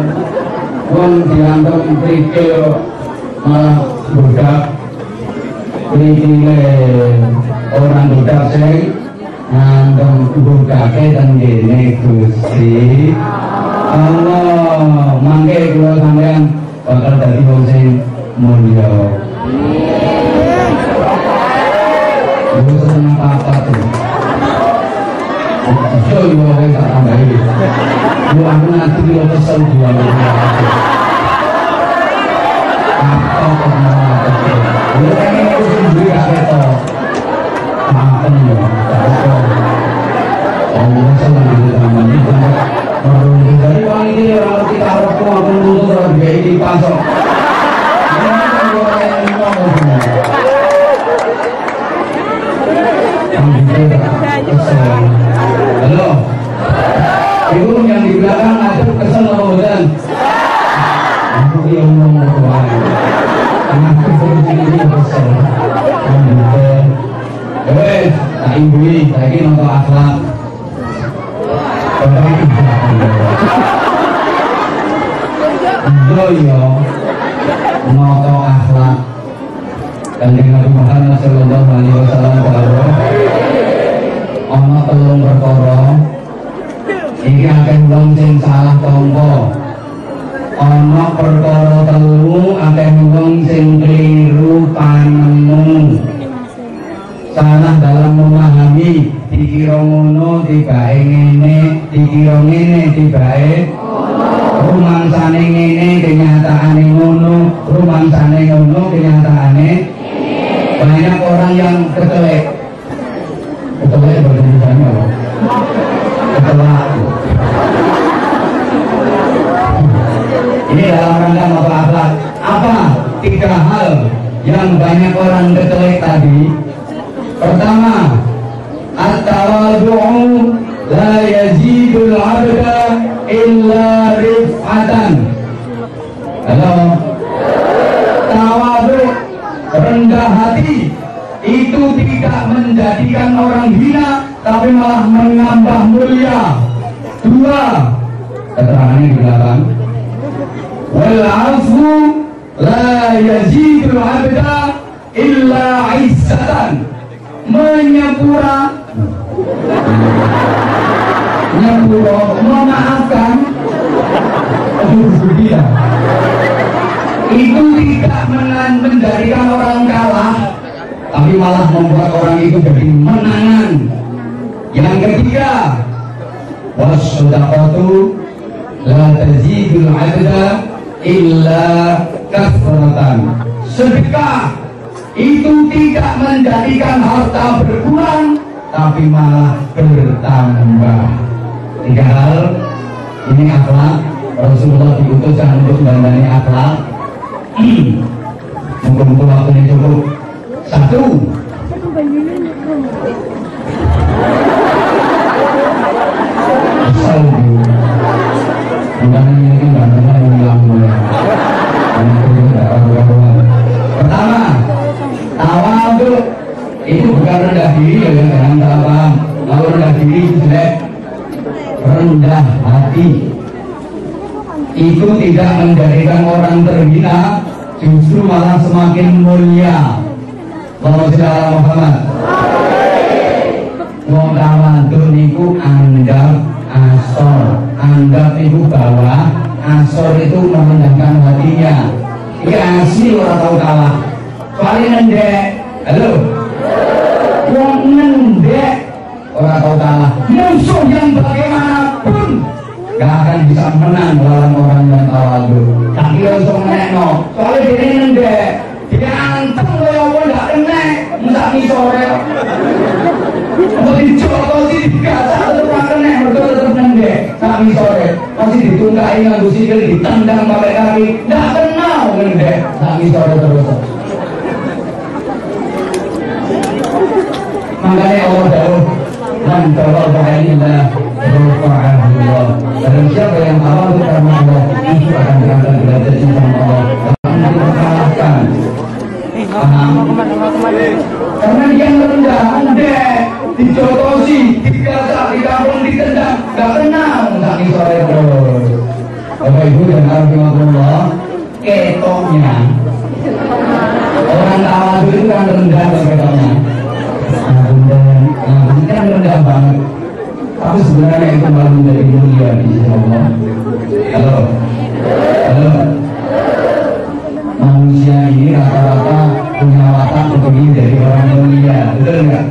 Pun dianggap trikil malah budak. Trikilnya orang budak nganggap budaknya dan gini gusti. Allah mangke kalau sampean bakal dari wong sing mulia. Lu seneng apa tuh? Yo yo wong tak tambahi. Lu aku nanti yo kesel minggu. Apa mau Lu kan itu sendiri? Makan yo. Allah senang di taman ini. Dari wangi ini orang kita harus kuat untuk orang ini pasok. Halo. Ibu yang di belakang ada kesel apa bukan? Aku yang ngomong tuan. Aku ini kesel. Wes, tak imbui, lagi nonton akhlak. Itu ya, nonton akhlak. Kanjeng Nabi Muhammad sallallahu alaihi ana telung perkara. Iki akeh wong sing salah tampa. Ana perkara telu akeh wong sing keliru panemu. Salah dalam memahami dikira ngono tibake ngene dikira ngene tibake rumangsane ngene kenyataane ngono rumangsane ngono kenyataane banyak orang yang ketelek. Ketelek? Ketelak ini dalam rangka apa apa tiga hal yang banyak orang ketelek tadi? Pertama at-tawadu'u la yazidul membuat orang itu jadi menangan. Yang ketiga wasodaqatu la tazidul abda illa kasratan. Sedekah itu tidak menjadikan harta berkurang tapi malah bertambah. Tiga hal. Ini akhlak. Rasulullah diutuskan untuk mendandani akhlak. Mungkin-mungkin waktunya cukup. Satu Ulang Pertama Tawadu Itu rendah ya hati itu tidak menjadikan orang terhina justru malah semakin mulia kalau saudara Muhammad wong tawadun niku anggap asor anggap itu bawah asor itu merendahkan hatinya. Ini asli orang tahu kalah. Soalnya ngendek halo? Wong ngendek orang tahu kalah. Musuh yang bagaimanapun gak akan bisa menang melawan orang yang tawadu tapi langsung menekno soalnya dia ngendek dia anteng kaya apa gak kena. Nih sore. Mau dicoba sih digasak tetep gak kena mereka tetep tapi sore masih ditungkai nganggu sikil ditendang pakai kaki. Gak kenal ngendek. Tapi sore terus. Makanya Allah jauh man illa rafa'ahu Allah dan siapa yang awal karena Allah itu akan diangkat derajat sama Allah. Akan paham karena dia merendah anda dijotosi digasak dikampung ditendang gak kenal Bapak Ibu dan Alhamdulillah ketoknya. Orang awal itu kan rendah ketoknya. Nah, ini kan rendah banget. Tapi sebenarnya itu malah menjadi mulia di sisi Allah halo? Halo? Manusia ini rata-rata punya watak kepingin dari orang mulia betul nggak?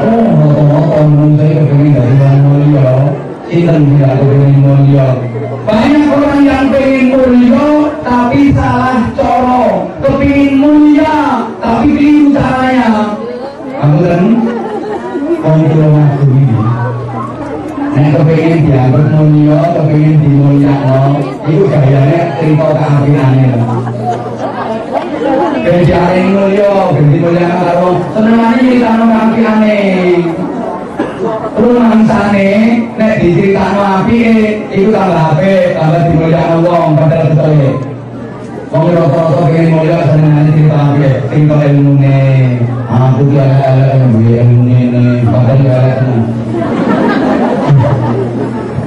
Oh moto-moto manusia kepingin dari orang mulia. Kita tidak kepingin mulia banyak orang yang pengen mulia tapi salah coro kepingin mulia tapi keliru caranya aku kan kontrol aku ini Nek kepengen dianggap mulia, kepengen dimulyakno, itu gayanya cerita keapiannya. Ganti areng mulya, ganti mulya karo senengane nyritano kampiane. Rumangsane nek diceritakno apike iku tambah apik, tambah dimulyakno wong padahal betule. Wong rata-rata pengen mulya senengane cerita apike, sing kok ilmune. Aku ki duwe ilmune ne, padahal elek tenan.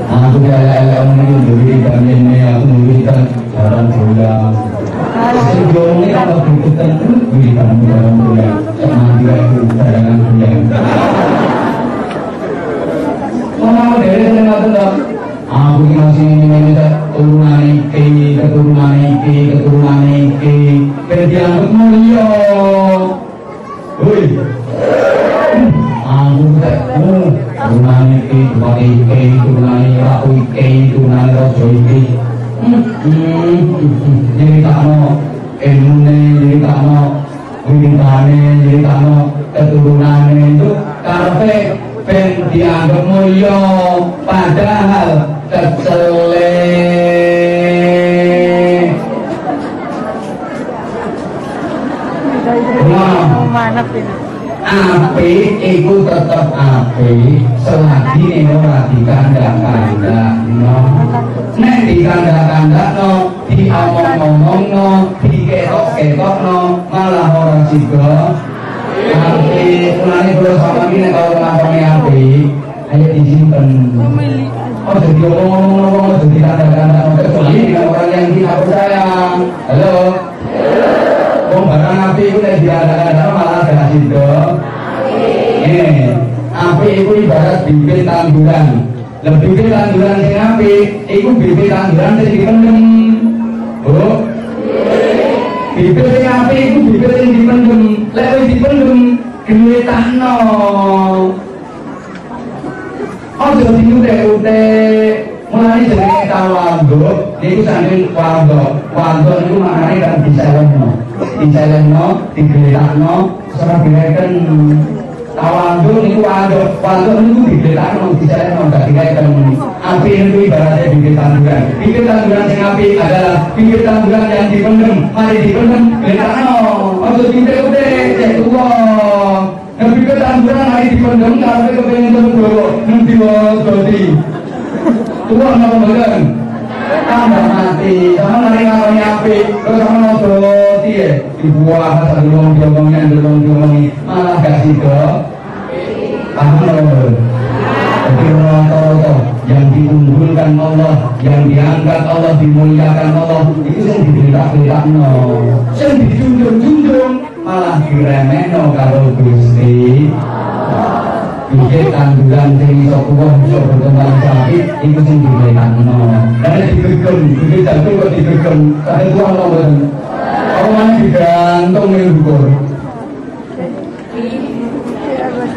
Aku ki elek-elek ngene duwe damene aku duwe kan jarang bola. Sejauh ini kan jarang bola. Sama dia itu cadangan bola. Mau dari sana tuh Aku ini masih ini keturunan iki, keturunan iki, keturunan iki, kerjaan mulia. Woi, aku tak mau keturunan iki, keturunan iki, keturunan aku iki, keturunan rojo iki. Jadi tak mau ilmunya, jadi tak mau wiritane, jadi tak mau keturunan itu karpe ben dianggap mulya padahal kecele Manap ini. api iku tetep api. Selagi ning ora dikandang-kandang no. Nek dikandang-kandang no diomong-omong no diketok-ketok no malah ora siga api mulane kula sama nek kalau ngakoni api ayo Memilih. Oh jadi ngomong-ngomong oh jadi kandang-kandang kecuali dengan orang yang tidak percaya halo Wong barang api itu nek diadakan malah gak sido. Ini api itu ibarat bibit tanduran. Lah bibit tanduran sing api iku bibit tanduran sing dipendem. Oh. Bibit sing api iku bibit sing dipendem. Lek wis dipendem gelitahno. Ojo diutek-utek. Mulai jenenge tawanduk, niku sampeyan wanduk. Wanduk niku maknane kan diselehno. Diselehno, digeletakno, ora direken. Tawanduk niku wanduk, wanduk niku digeletakno, diselehno, gak direken. Api niku ibaratnya bibit tanduran. Bibit tanduran sing api adalah bibit tanduran yang dipendem. Mari dipendem, geletakno. Ojo diutek-utek, cek tuwa. Nah, bibit tanduran mari dipendem, karena kepengen terus nanti wae Tuhan mau badan tambah mati sama nari ngalami api terus sama ngobrol dia dibuang satu ngomong diomongin belum diomongin malah gak sido paham loh jadi rata-rata yang diunggulkan Allah yang diangkat Allah dimuliakan Allah itu yang diberita-berita no yang dijunjung-junjung malah diremeno kalau Gusti Bukit tanduran sing iso kuwah iso berkembang sapi iku sing diletakno. Nek digegem, bukit jagung kok digegem, kare tuwa apa mboten? Apa digantung ning dhuwur.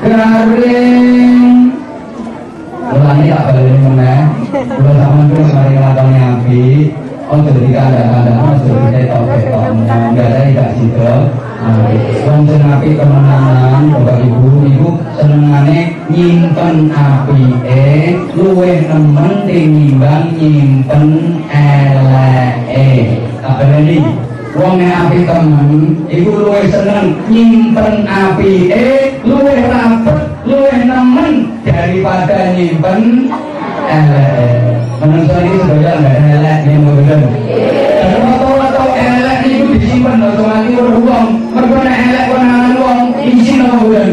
Garing. Mulane tak balik meneh. Kula sampeyan terus mari nglakoni api. Ojo dikandang-kandang, ojo diketok-ketok. Enggak ada tidak sido. Wong sing api temenan, Bapak Ibu iku senengane nyimpen apike, luwih nemen tinimbang nyimpen eleke. Kabeh Wong nek api temen, iku luwih seneng nyimpen apike, luwih rapet, luwih nemen daripada nyimpen eleke. Menurut saya ini sebenarnya nggak ada elek yang bener. Dan foto-foto elek itu disimpan otomatis nek elek konangan uang, izin apa bulan?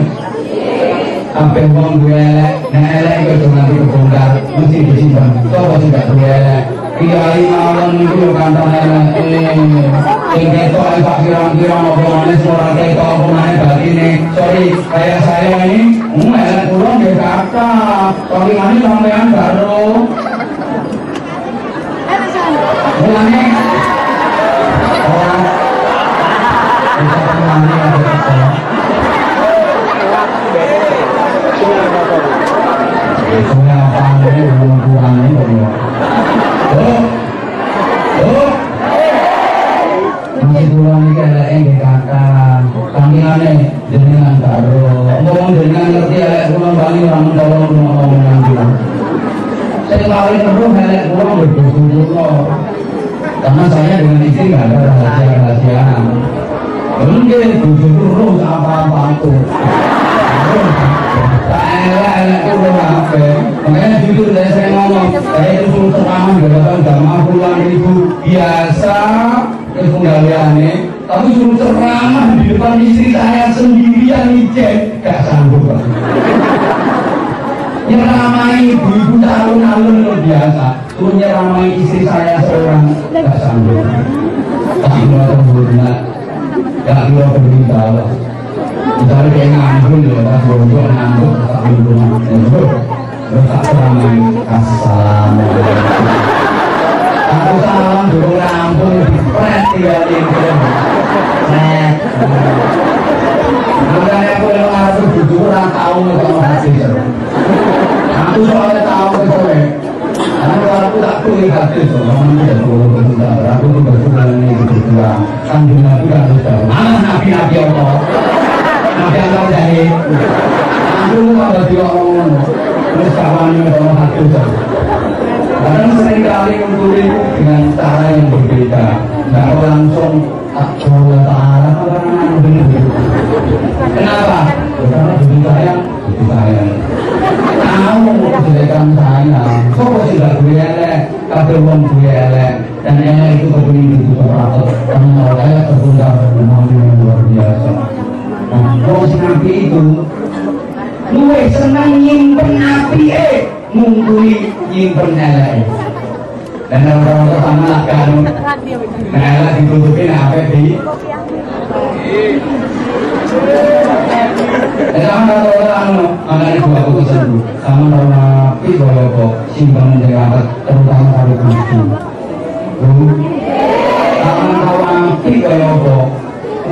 Apa uang gue elek? Nek elek itu cuma nanti kebongkar, mesti disimpan. Coba sih gak gue elek. Kiai malam itu kantong elek. Sing ketok pak kirang-kirang maneh ora ketok maneh batine. Sorry, kayak saya ini, hmm, elek kula nggih kata. Tapi maneh sampean baru Mulane orang ini kurang ini oh. Masih kurang ini ada yang dikatakan. Kami aneh dengan baru. Ngomong dengan ngerti ya, kurang balik orang tolong ngomong nanti. Saya paling perlu melek kurang berdosa karena saya dengan istri ada rahasia-rahasiaan Mungkin bujuk terus apa-apa. Itu udah apa makanya saya ngomong saya itu gak jamaah puluhan ribu biasa tapi suruh ceramah di depan istri saya sendirian gak sanggup nyeramai ibu-ibu alun-alun luar biasa nyeramai istri saya seorang tak berita Misalnya kayak ya, bongkok nganggur, tak nganggur nganggur. Tak serangan, assalamualaikum. Aku salam dulu nganggur, dipret. Net. Makanya aku yang ngatur jujur orang tahu nggak hati. Aku soalnya tahu kecuali. Karena aku tak kuih hati, soalnya tidak perlu. Aku tuh bersuara ini berjuang. Kanjeng Nabi kan sudah. Mana nabi-nabi Allah? Nabi Allah jahit. Aku tuh ada dua orang. Terus kawannya sama hati. Kadang sering kali mencuri dengan cara yang berbeda. Nggak langsung tak coba. Kenapa? Karena bagi saya, bagi saya. Kamu kejelekan saya, kok tidak gue elek, kabel wong gue itu kebuni di buku rapat, karena kalau elek yang luar biasa. Nah, kalau si nabi itu, luwe senang nyimpen api eh, ngungkuli nyimpen elek. Dan orang pertama lah kan, nah ditutupin apa di sama orang mengenai dua keputusan itu sama orang nabi bahwa kok simpan menjaga terutama kalau kudu sama orang nabi bahwa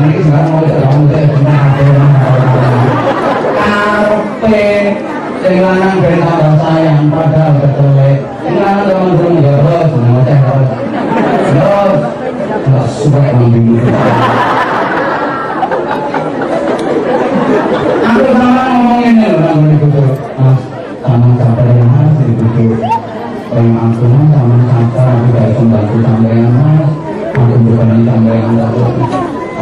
ini sekarang mau dalam saya cuma ada kape dengan berita sayang pada betul dengan teman-teman ya bos nama saya bos bos nggak suka membimbing aku sama ngomongin ya orang itu mas sama sampai yang mas itu yang aku sama sampai aku gak bantu sampai yang mas aku bukan yang sampai yang mas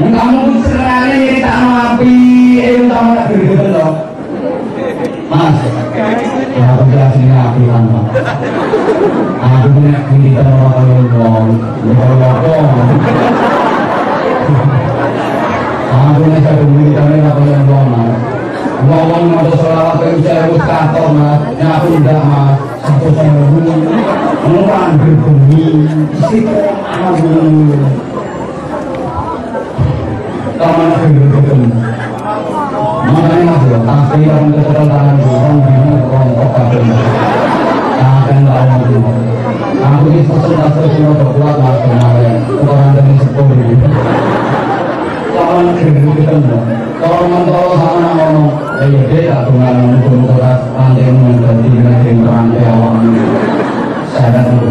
ini kamu sebenarnya ini tamu api ini tamu lagi berfitno mas ya aku jelasin api kan mas aku punya kita orang kalau ngomong ngomong Aku ini saya beli kami apa yang gua mas. Ngomong mau sholawat ke saya harus kantor mas. Ya aku tidak mas. Satu saya. Murah berbumi. Situ aku Ya, kabel. Akan tahu mas. Aku ini semua sepuluh. Kalau mentol sama awam. Saya orang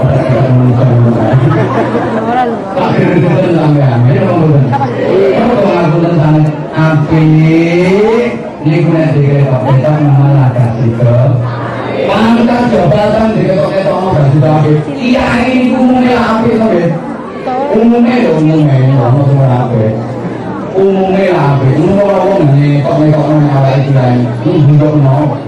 pada kita manusia tapi kita tuh sampai apa ya kamu tuh kamu tuh ngaku tuh sampai api ini punya tiga pak kita mana kasih ke pantas jabatan diketok-ketok pak kita mau kasih ke iya ini umumnya api sampai umumnya ya umumnya ini kamu semua api umumnya api umumnya kamu ini kok ini kok ini apa itu lain ini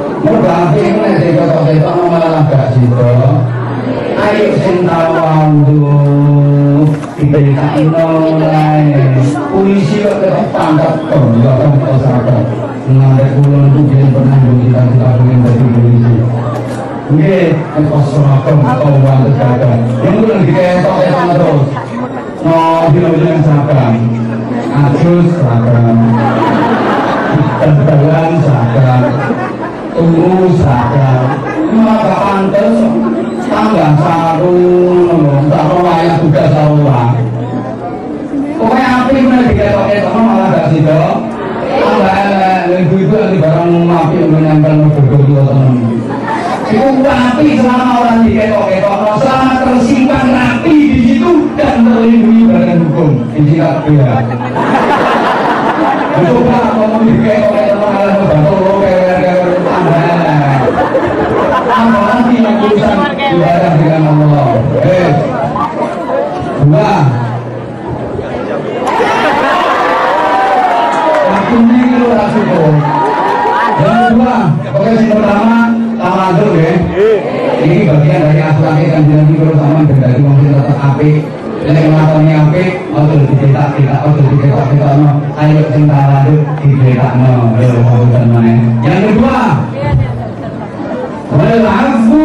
Mudah ini di kota-kota malah gak situ. Ayo sing tawandu diberitakan mulai polisi kok tetap tangkap kok kan kau sabar ngambil pulang itu dia pernah kita kita pengen polisi Nggih, kok seragam kau bantu seragam. Yang itu lagi kayak tok kayak terus. No, dino-dino seragam. Ajus seragam. Tebalan seragam. Tunggu seragam. Maka pantes tambah sarung, tak wayah juga saruran. Pokoknya api bener diketok-ketok malah gak sido. Tambah elek, ibu-ibu yang barang api menempel berdua temen. Itu api selama orang diketok-ketok, selama tersimpan rapi di situ dan terlindungi badan hukum. Dijikat bea. Coba ngomong diketok-ketok malah ngebantu yang urusan ibadah dengan Allah. Eh, dua, Aku ini lu rasuko. Yang kedua, oke yang pertama tamadul ya. Ini bagian dari akhlak yang jadi bersama dari wong sing tetep apik. Nek nglakoni apik, ojo dicetak kita, ojo dicetak kita no. Ayo dicetakno. Yo ngoten meneh. Yang kedua, wal afu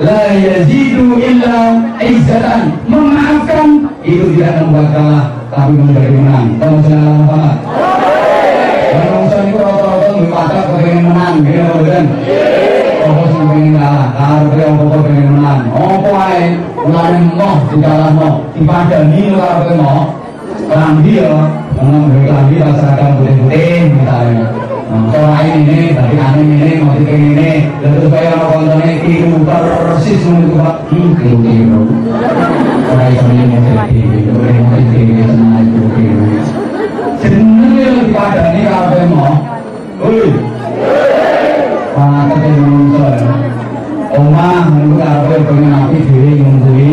la yazidu illa izzatan. Memaafkan itu tidak membuat kalah, tapi menjadi menang. Kamu senang apa? Manusia itu rata-rata pacar kepengen menang, gitu kan? Apa sih pengen kalah? Karena dia apa pengen menang. Apa ae? Mulane moh digalah moh, dipadani ora pengen. Lambi ya, rasakan putih-putih misalnya. Soal ini, tapi ane ini, mau dikeng ini, dan supaya orang kontennya kiru persis menurut. Hmm, kiru-kiru. Orang itu ini mau orang mau jadi, senang kiru-kiru. jenenge lebih padane kabeh mo. Hoi. Pangaten menungso. Omah niku kabeh pengen api dhewe ngunduhi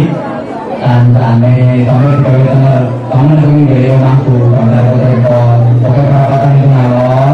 kancane sampe digawe tener. Tamen pengen gawe omahku, sampe aku repot. Pokoke perapatan itu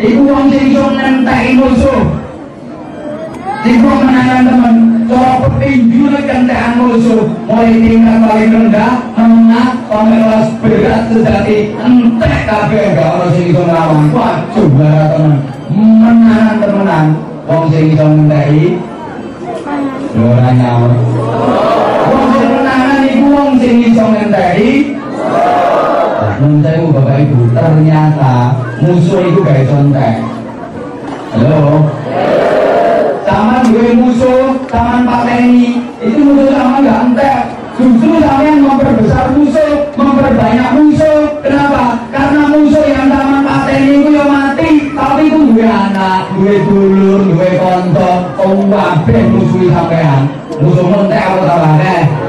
iku uang sing iso nenteki musuh. Iku menangan teman, cara petinju nek kentekan musuh, mulai tingkat paling rendah, menengah, kelas berat sejati, entek kabeh gak ono sing iso nglawan. Wah, coba teman, menangan temenan, wong sing iso nenteki ora nyawa. Wong sing menangan iku wong sing iso nenteki Nun saya bapak ibu, ternyata musuh itu gak iso entek. Halo? Sama gue musuh, taman Pak Teni, itu musuh sama gak entek. Justru kalian memperbesar musuh, memperbanyak musuh. Kenapa? Karena musuh yang taman Pak Teni itu yang mati, tapi itu gue anak, gue dulur, gue konto, kau wabeh musuhi sampean. Musuh mentek apa akeh?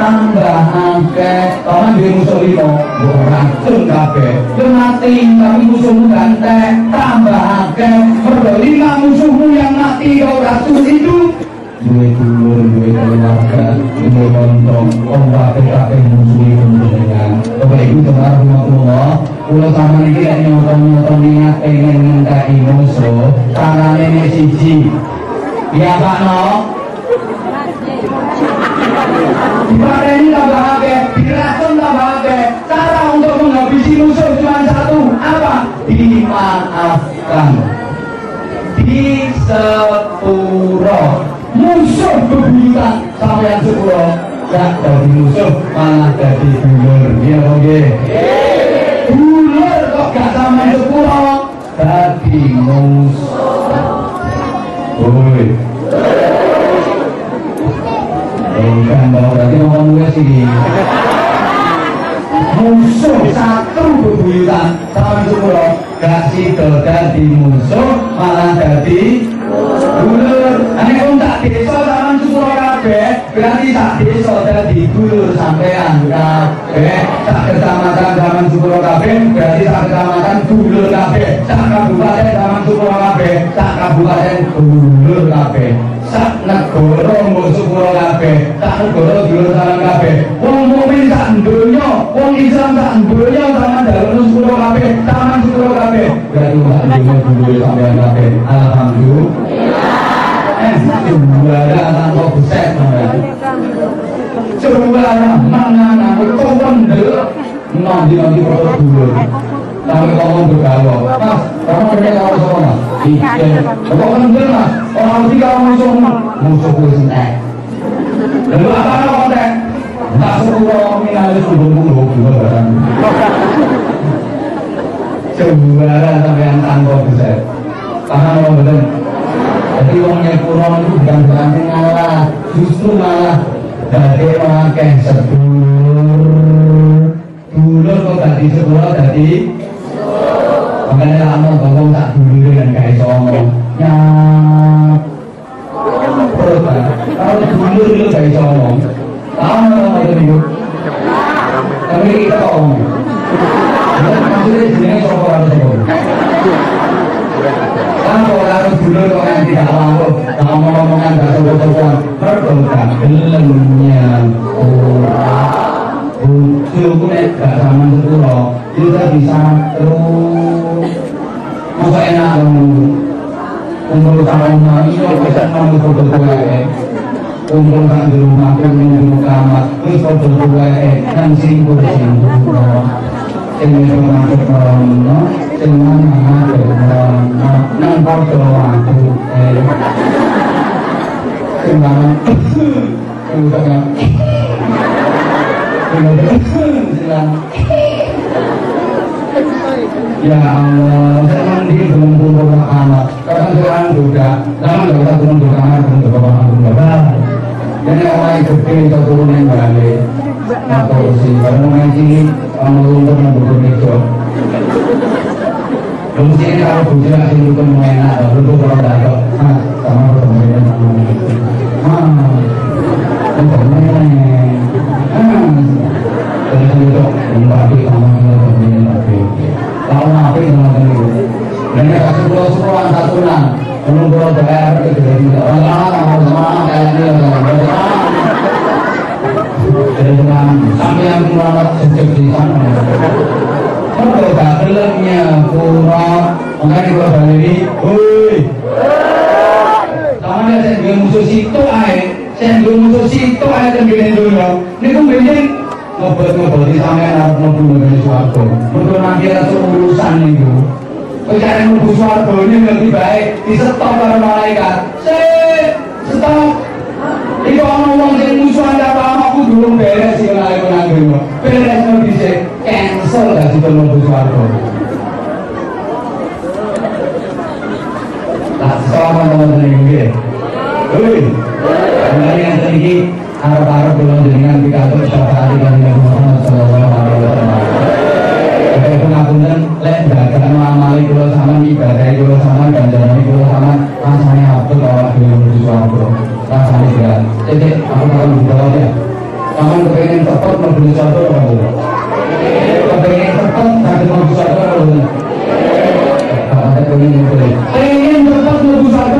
Tambah akeh, taman gue musuh limo, gue racun kabeh. Mati, tapi musuhmu gak entek, tambah akeh. Mergo lima musuhmu yang mati kau racun itu duwe dulur, duwe keluarga, duwe kontong, wong kabeh kabeh musuhi panjenengan. Bapak Ibu Jemaah Rahmatullah, kula sampeyan iki nek nyoto-nyoto niat pengen ngenteni musuh, nek siji. Ya Pak No. Dipareni tambah akeh, diracun tambah akeh. Cara untuk menghabisi musuh cuma satu, apa? Dimaafkan. Di sepuro musuh bebuyutan sampean sepuro gak jadi musuh malah jadi dulur iya oke dulur kok gak sama sepuro jadi musuh woi bukan bahwa berarti ngomong gue sih musuh satu bebuyutan sama sepuro gak sido jadi musuh malah jadi dulur ane kau tak desa sama sepuro kabeh berarti tak desa jadi dulur sampean kabeh tak kecamatan zaman sepuro kabeh berarti tak kecamatan dulur kabeh tak kabupaten zaman sepuro kabeh tak kabupaten dulur kabeh sak negara mbok sepuro kabeh tak negara dulur sama kabeh. Wong mukmin sak donya wong Islam sak donya sama dalem sepuro kabeh sama sepuro kabeh. Berarti sak donya dulur sampean kabeh. Alhamdulillah. Eh juara tanpa buset juara mana aku kondel nanti nanti foto dulur tapi ngomong bergawa mas kamu kamu sama mas. Iya mas? Orang kamu musuh musuh gue sentek lalu apa kontek? Tak sepuluh juga barang tanpa buset paham apa betul jadi wongnya kurang itu bukan berarti ngalah justru malah dari kok tadi sepuluh tadi makanya lama ngomong tak dulu dengan kayak perut kan kalau dulur itu kayak tahu nggak ngomong. Itu tapi kita kok ngomong maksudnya harus dulu mau sama sepuro. Kita bisa terus masa enak kamu kumpul sama iya bisa kamu foto kue kumpul kan di rumah kumpul di kamar foto kue kan singgur singgur sing iso masuk merono sing mana masuk merono nang foto aku eh sing mana sing mana Ya Allah, saya mandi belum turun ke kamar. Juga, lama nggak usah turun ke kamar, turun ke bawah kamar nggak Jadi orang yang itu yang balik. Nah, kursi. Kalau mau ngaji, kamu untuk membuka meja. Fungsi ini kalau nggak sih itu enak, lalu kalau dapat, sama sama itu. Ah, pertemuan. Ah, itu sama tapi kalau nabi sama itu. Dan ya kasih pulau sepuluh satu nan, belum pulau daerah itu jadi orang orang sama kayak ini Jadi dengan sampai yang merawat sejak di sana. Kalau gak kelemnya kurang, makanya kalau balik ini, woi, sama dia saya juga musuh situ aja, saya juga musuh situ aja dan bikin dulu. Ini kan di sana yang harus ngobrol dengan suatu. Untuk nanti itu. Pencari nunggu suatu ini lebih baik di stop para malaikat. Stop. Iku ana wong sing musuhan karo aku durung beres penanggung. Beres no dhisik, cancel gak sih swarga. Tak sama teman-teman nggih. Hei. Yang tinggi arep-arep kula jenengan pikantuk syafaat kanjeng Muhammad sallallahu alaihi wasallam. Oke, pengapunten lek ndadekno amale kula sama ibadah kula sama ganjarane kula sama rasane abot awak dhewe menuju swarga. Rasane berat. Jadi aku kalau buka ya. Kamu kepengen cepat menuju swarga apa enggak? Kepengen cepat sampai menuju swarga apa enggak? Pengen. Pengen cepat menuju swarga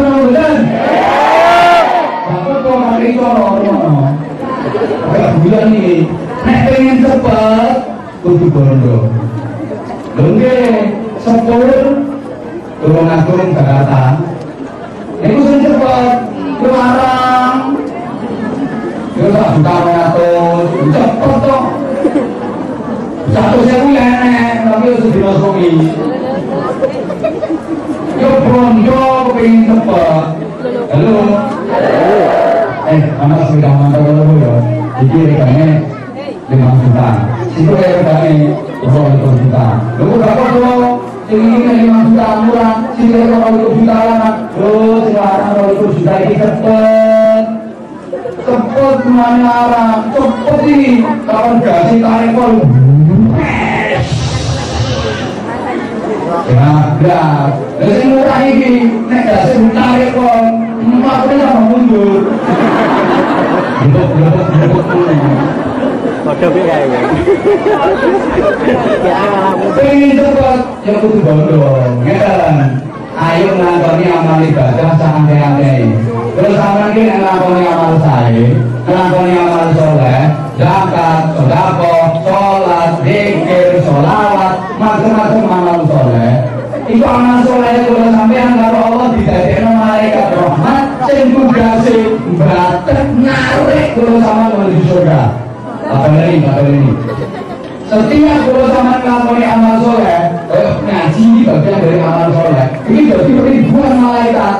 Bulan nih, nek pengen cepat, kudu bondo. Lengge, sepuluh, turun agung Jakarta. Itu sing cepat, kemarang. Itu tak buka ratus, cepet toh. Satu sewu enek, tapi harus dimasuki. Yo bondo, pengen cepat. Halo. eh ana sepeda motor loro ya iki regane lima juta itu regane dua itu juta lu gak apa ini lima juta kalau itu juta kalau itu juta cepet. Cepet cepet ini. Tarik pol? Ya berat. Jadi murah ini nek kasih tarik pol empat sama mundur? Untuk Kode. Ya pengen ya ayo ngelakoni amal ibadah santai-santai terus sampean ki nek ngelakoni amal sae ngelakoni amal soleh zakat sedekah sholat zikir sholawat macam-macam amal soleh. Itu amal soleh kalau sampean karo rahmat sing tugase mbatek narik kalau sama menuju surga. Apa ini apa ini? Setiap kalau sama melakukan amal soleh kayak ngaji ini bagian dari amal soleh. Ini berarti ribuan malaikat.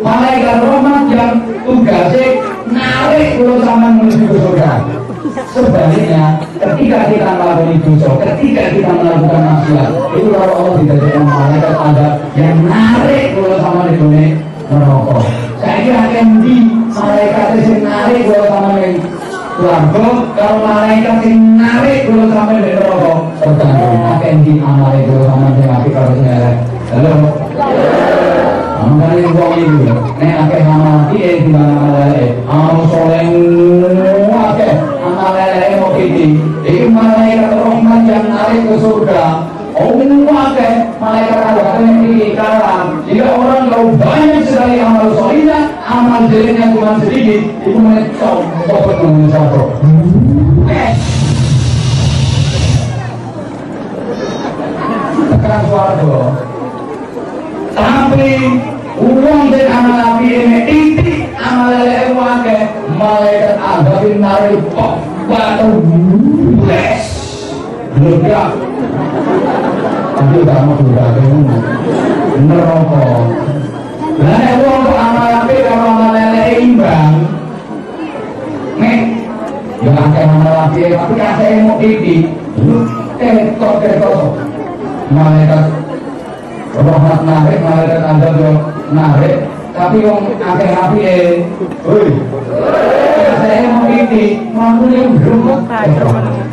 Malaikat rahmat yang tugasnya narik kalau sama menuju surga. Sebaliknya ketika kita melakukan dosa ketika kita melakukan maksiat itu kalau Allah ada malaikat ada yang narik kalau sama di dunia merokok. Saya akan di malaikat yang narik kalau sama di keluarga kalau malaikat yang narik kalau sama di neraka tergantung akan di amal itu sama di api kalau nyelek halo? Makanya wong itu, nek akeh amal piye di mana lele, amal soleh akeh, amal mau kiti, ini malaikat rahmat yang narik ke surga, Oh, akeh malaikat ada yang di karam. Jika orang kalau banyak sekali amal solehnya, amal jeleknya cuma sedikit, itu menecok, sobat mengesatu. Eh, tekan suarga. Tapi uang dan amal api ini titik amal lele wake malaikat agapin narik pok batu les lega tapi udah mau sudah ketemu neraka lah nek wong kok amal api karo amal lele imbang nek ya akeh amal api tapi kasih mau titik ketok ketok. Malaikat rahmat narik malaikat anda narik. Tapi yang akeh api e woi saya mau ini mampu yang belum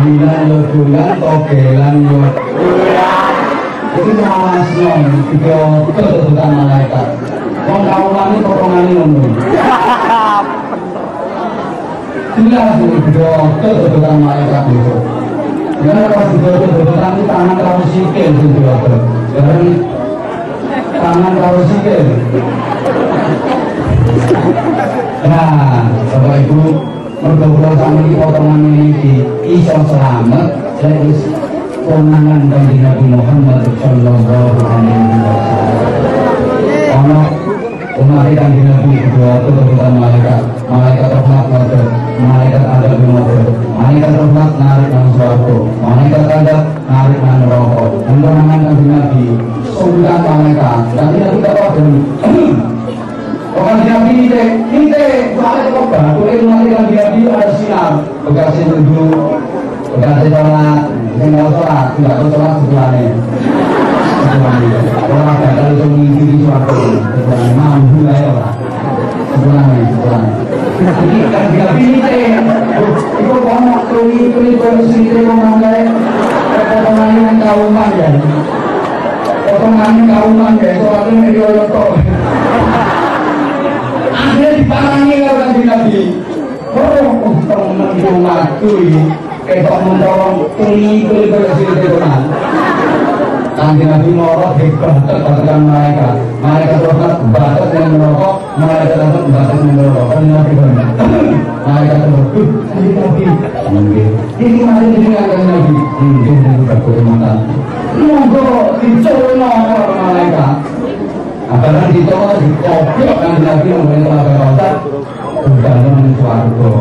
tahlilan ya doyan togelan ya itu nama senang tiga ketutupan malaikat. Wong kaulan ini potongan ngomong jelas ini tiga ketutupan malaikat itu Ya, pas tiga ketutupan ini tangan kamu sikil sih Dan tangan karo sikil. Nah, Bapak Ibu, mergo sami potongan iki iso selamat. Dari konangan kanjeng Nabi Muhammad sallallahu alaihi. Ono umat kanjeng Nabi kedua keturunan malaikat, malaikat rahmat matur, malaikat adab matur, malaikat rahmat narik nang swarga, malaikat adab narik nang neraka. Konangan kanjeng Nabi. Sudah malaikat, Nabi ini, ini soalnya kok batu itu nanti lagi Nabi ada sinar, bekasnya duduk, bekasnya sholat, tinggal sholat, tidak tahu sholat sebelahnya. Orang ada kalau itu mengikuti suatu, sebelahnya mampu lah ya orang. Sebelahnya, sebelahnya. Jadi kan Nabi ini, itu kono tuli tuli kondisi itu ngomong kayak potongan yang kauman ya. Potongan kauman ya, sholatnya medio yotok akhirnya diparangi karo kanjeng Nabi. Oh, temen itu matu ini. Ketok menolong tuli tuli sini tenan. Nanti Nabi merokok dibatet batekan mereka. Mereka terus batet dengan merokok, mereka terus batet dengan merokok. Kan Nabi. Mereka "Duh, ini Nabi." Ini mari ini akan Nabi. Mungkin itu berkurang mata. Monggo dicoba orang mereka. Apalagi dicoba dikopiok kan Nabi yang telah berkata. Bukan suarga.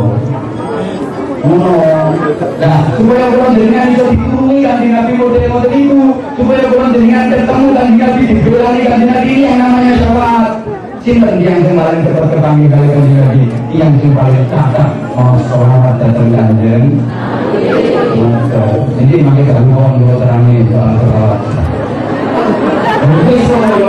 Nah, supaya kula jenengan iso dikurungi kanjeng Nabi model-model itu, supaya kula jenengan ketemu kanjeng Nabi digelani kanjeng Nabi ini yang namanya syafaat. Sinten yang kemarin cepat kepanggil kali kanjeng Nabi, yang paling cakap mau sholawat datang kanjeng. Jadi makai ganggu orang dua terangi soal sholawat. Itu semua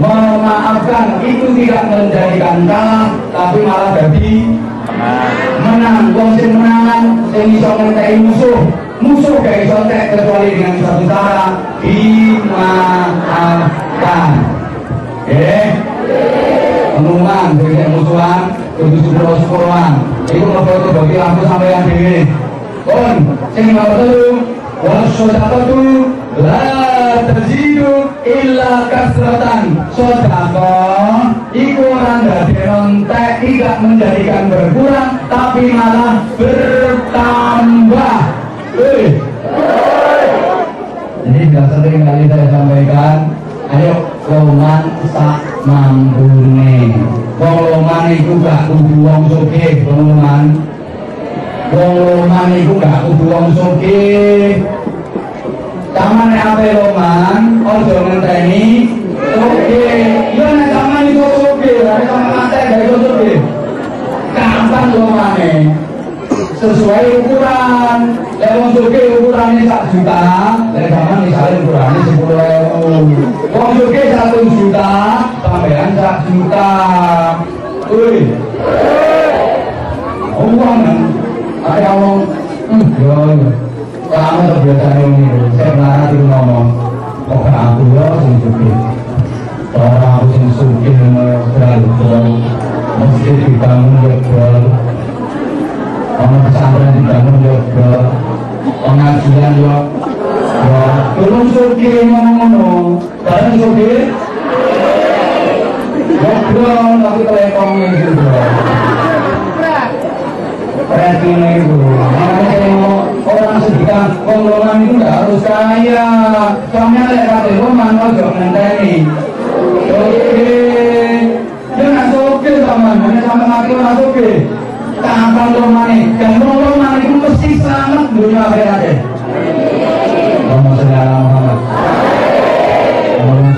memaafkan itu tidak menjadikan kalah tapi malah jadi menang. Wong sing menangan sing iso musuh musuh gak iso tek kecuali dengan satu cara. Dimaafkan. Oke pengumuman dari musuhan kudu sepuluhan. Itu mau itu bagi lampu sampai yang diri kon sing nomor telu la tazidu illa kasratan. Sodako iku orang dari rontek tidak menjadikan berkurang tapi malah bertambah. Jadi sudah sering kali saya sampaikan. Ayo loman sak mambune. Wong itu gak kudu wong sugih wong loman itu gak kudu wong sugih Taman apa loman, ojo ngenteni, oke, iya nek taman itu oke, nek taman mata gak itu oke. Kapan lomane? Sesuai ukuran, lewat oke ukurannya sak juta, dari taman misalnya sepuluh ribu. Wong oke satu juta, sampean sak juta. Wih, uang kan? Ada ngomong, hmm, yo, yo. Kamu terbiasa ini, saya pernah di ngomong, kok aku ya sing suki. Orang aku sing suki beralkohol, mesti dibangun. Orang pesantren dibangun jebol, pengajian yo. Ya, belum suki Soalnya lewat telepon ojo ngenteni. Oke, dia nggak soke sama, hanya sama mati orang soke. Tanpa lomane, dan lomane itu mesti selamat dunia akhirat. Allahumma sholli ala Muhammad.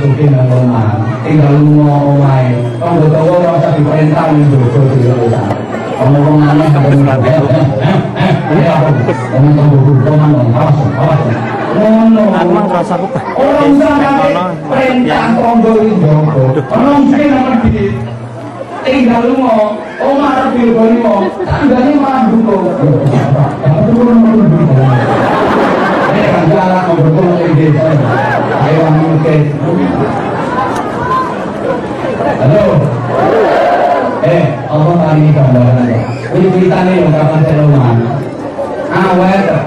Suki dan loman, tinggal lumah omai. Kamu tahu orang usah diperintah nih dodo di luar ngomong aneh ada yang ini apa ngomong tunggu ngomong ngomong awas awas ngomong perintah tombol itu orang sih nomor di tinggal lu mau oh marah di bawah mau tangganya malah dulu kamu tuh nomor dulu ini kan jalan nomor dulu di desa ayo mungkin halo eh Allah ini yang saya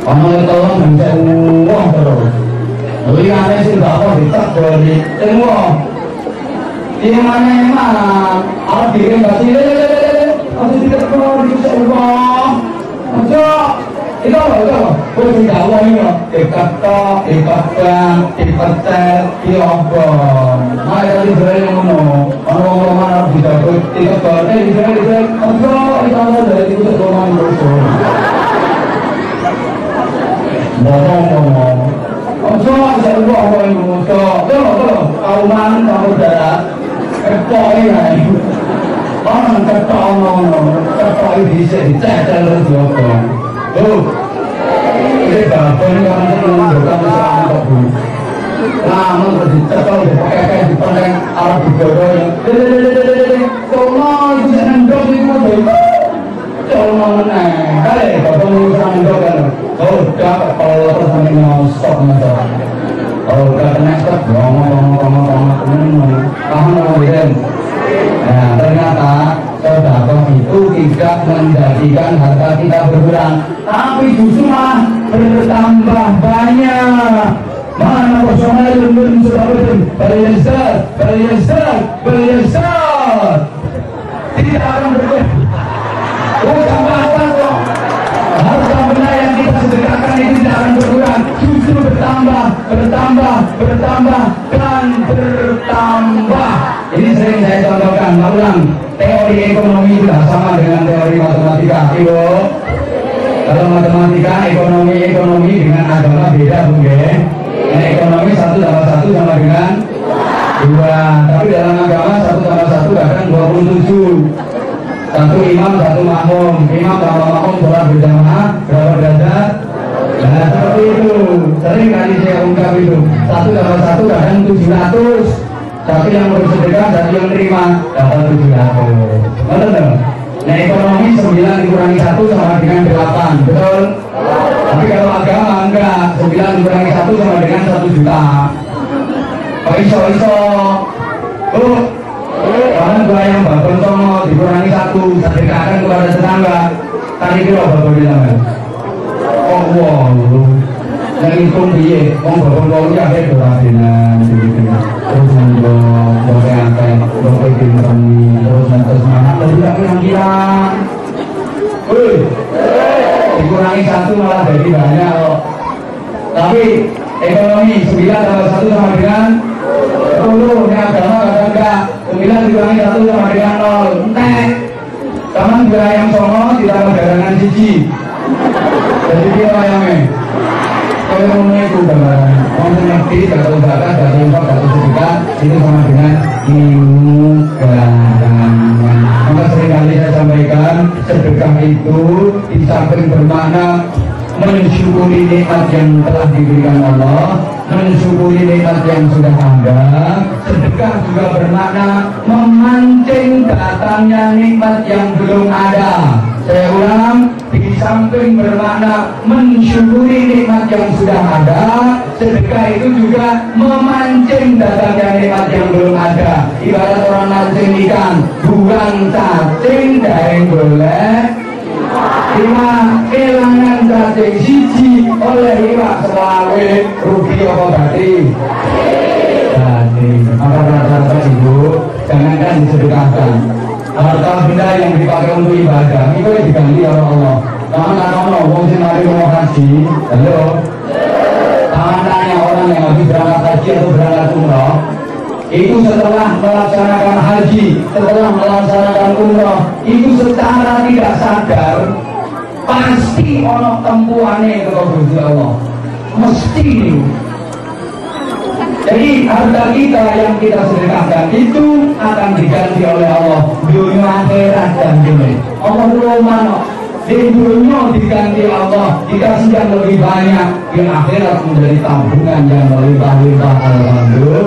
kamu yang tolong bisa uang terus tapi aneh sih gak apa dari semua ini mana mana Allah bikin gak sih masih perlu bisa uang aja itu apa itu apa boleh tidak uang ini dekat tok dekat bank dekat tel di obong nah tadi sebenarnya ngomong orang mana bisa tidak boleh di sana di sana aja itu ada dari itu rumah terus ngomong ngomong aja bisa uang uang itu tuh tuh tuh kauman kamu darah kepoi lah orang ketok ngomong ketok bisa dicek terus diobong Tuh, ini bapak ini kan menunjukkan usaha kok bu. lama terus dicekel dipakai dipakai alat digorong kono jangan dok itu mau Colmo meneh, kali mau serang dok kan? Udah kalau Oh, udah Nah, ternyata sedekah itu tidak menjadikan harta kita berkurang, tapi justru malah bertambah banyak. Mana personal belum sebabkan beryasar, beryasar, beryasar. Tidak akan berkurang. Tambahkan kok. Kita sedekahkan itu tidak akan berkurang, justru bertambah, bertambah, bertambah, dan bertambah. Ini sering saya contohkan, ulang. Teori ekonomi sudah sama dengan teori matematika. Ibu, kalau matematika, ekonomi, ekonomi dengan agama beda, bu ya. Nah, ekonomi satu tambah satu sama dengan dua. Tapi dalam agama satu tambah satu bahkan 27 satu imam satu makmum. Imam sama makmum sholat berjamaah berapa derajat? Nah seperti itu. Sering kali saya ungkap itu. Satu tambah satu kadang tujuh ratus. Satu yang bersedekah satu yang terima dapat tujuh ratus. Betul nah ekonomi sembilan dikurangi satu sama dengan delapan. Betul? Tapi kalau agama enggak. Sembilan dikurangi satu sama dengan satu juta. Oh iso iso oh karena dua yang babon tomo dikurangi satu, sedekahkan kepada tetangga. Tadi kira babon bilang Oh wow, yang itu dia, om babon kau ini dorabinan, gitu. Terus nunggu, bawa apa, bawa bintang, terus nanti semangat, terus tidak bilang. Wih, dikurangi satu malah jadi banyak loh. Tapi ekonomi sembilan tambah satu sama dengan sepuluh, ini agama kadang enggak sembilan dikurangi satu sama dengan nol entek kamu dua ayam songo ditambah garangan siji jadi dia ayamnya kalau mau itu gambaran orang yang ngerti gak tahu zakat gak tahu infak gak tahu sedekah itu sama dengan ilmu garangan maka sering kali saya sampaikan sedekah itu di samping bermakna mensyukuri nikmat yang telah diberikan Allah mensyukuri nikmat yang sudah ada sedekah juga bermakna memancing datangnya nikmat yang belum ada. Saya ulang di samping bermakna mensyukuri nikmat yang sudah ada sedekah itu juga memancing datangnya nikmat yang belum ada. Ibarat orang mancing ikan buang cacing dari boleh lima kelangan cacing siji oleh lima selawe rugi apa berarti? Berarti. Maka rata-rata ibu? Jangankan disedekahkan. Harta benda yang dipakai untuk ibadah itu diganti oleh Allah. Taman anak wong sing mari mau haji halo Taman tanya orang yang habis berangkat haji atau berangkat umroh itu setelah melaksanakan haji, setelah melaksanakan umroh, itu secara tidak sadar pasti ono tempuhane ke Gusti Allah. Mesti. Jadi harta kita yang kita sedekahkan itu akan diganti oleh Allah dunia akhirat dan dunia. Allah mana? Di dunia diganti Allah dikasih yang lebih banyak di akhirat menjadi tabungan yang melimpah-limpah alhamdulillah.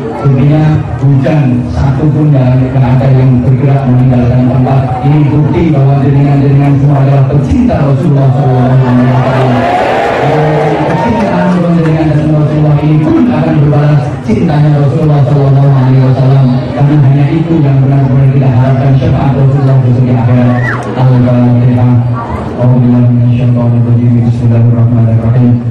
Intinya hujan satu pun jangan ada yang bergerak meninggalkan tempat Ini bukti bahwa jaringan-jaringan semua adalah pecinta Rasulullah SAW kecintaan dengan Rasulullah ini pun akan berbalas cintanya Rasulullah Wasallam karena hanya itu yang benar-benar kita harapkan syafaat Rasulullah di akhirat. Al-Fatihah. Bismillahirrahmanirrahim.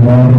Yeah.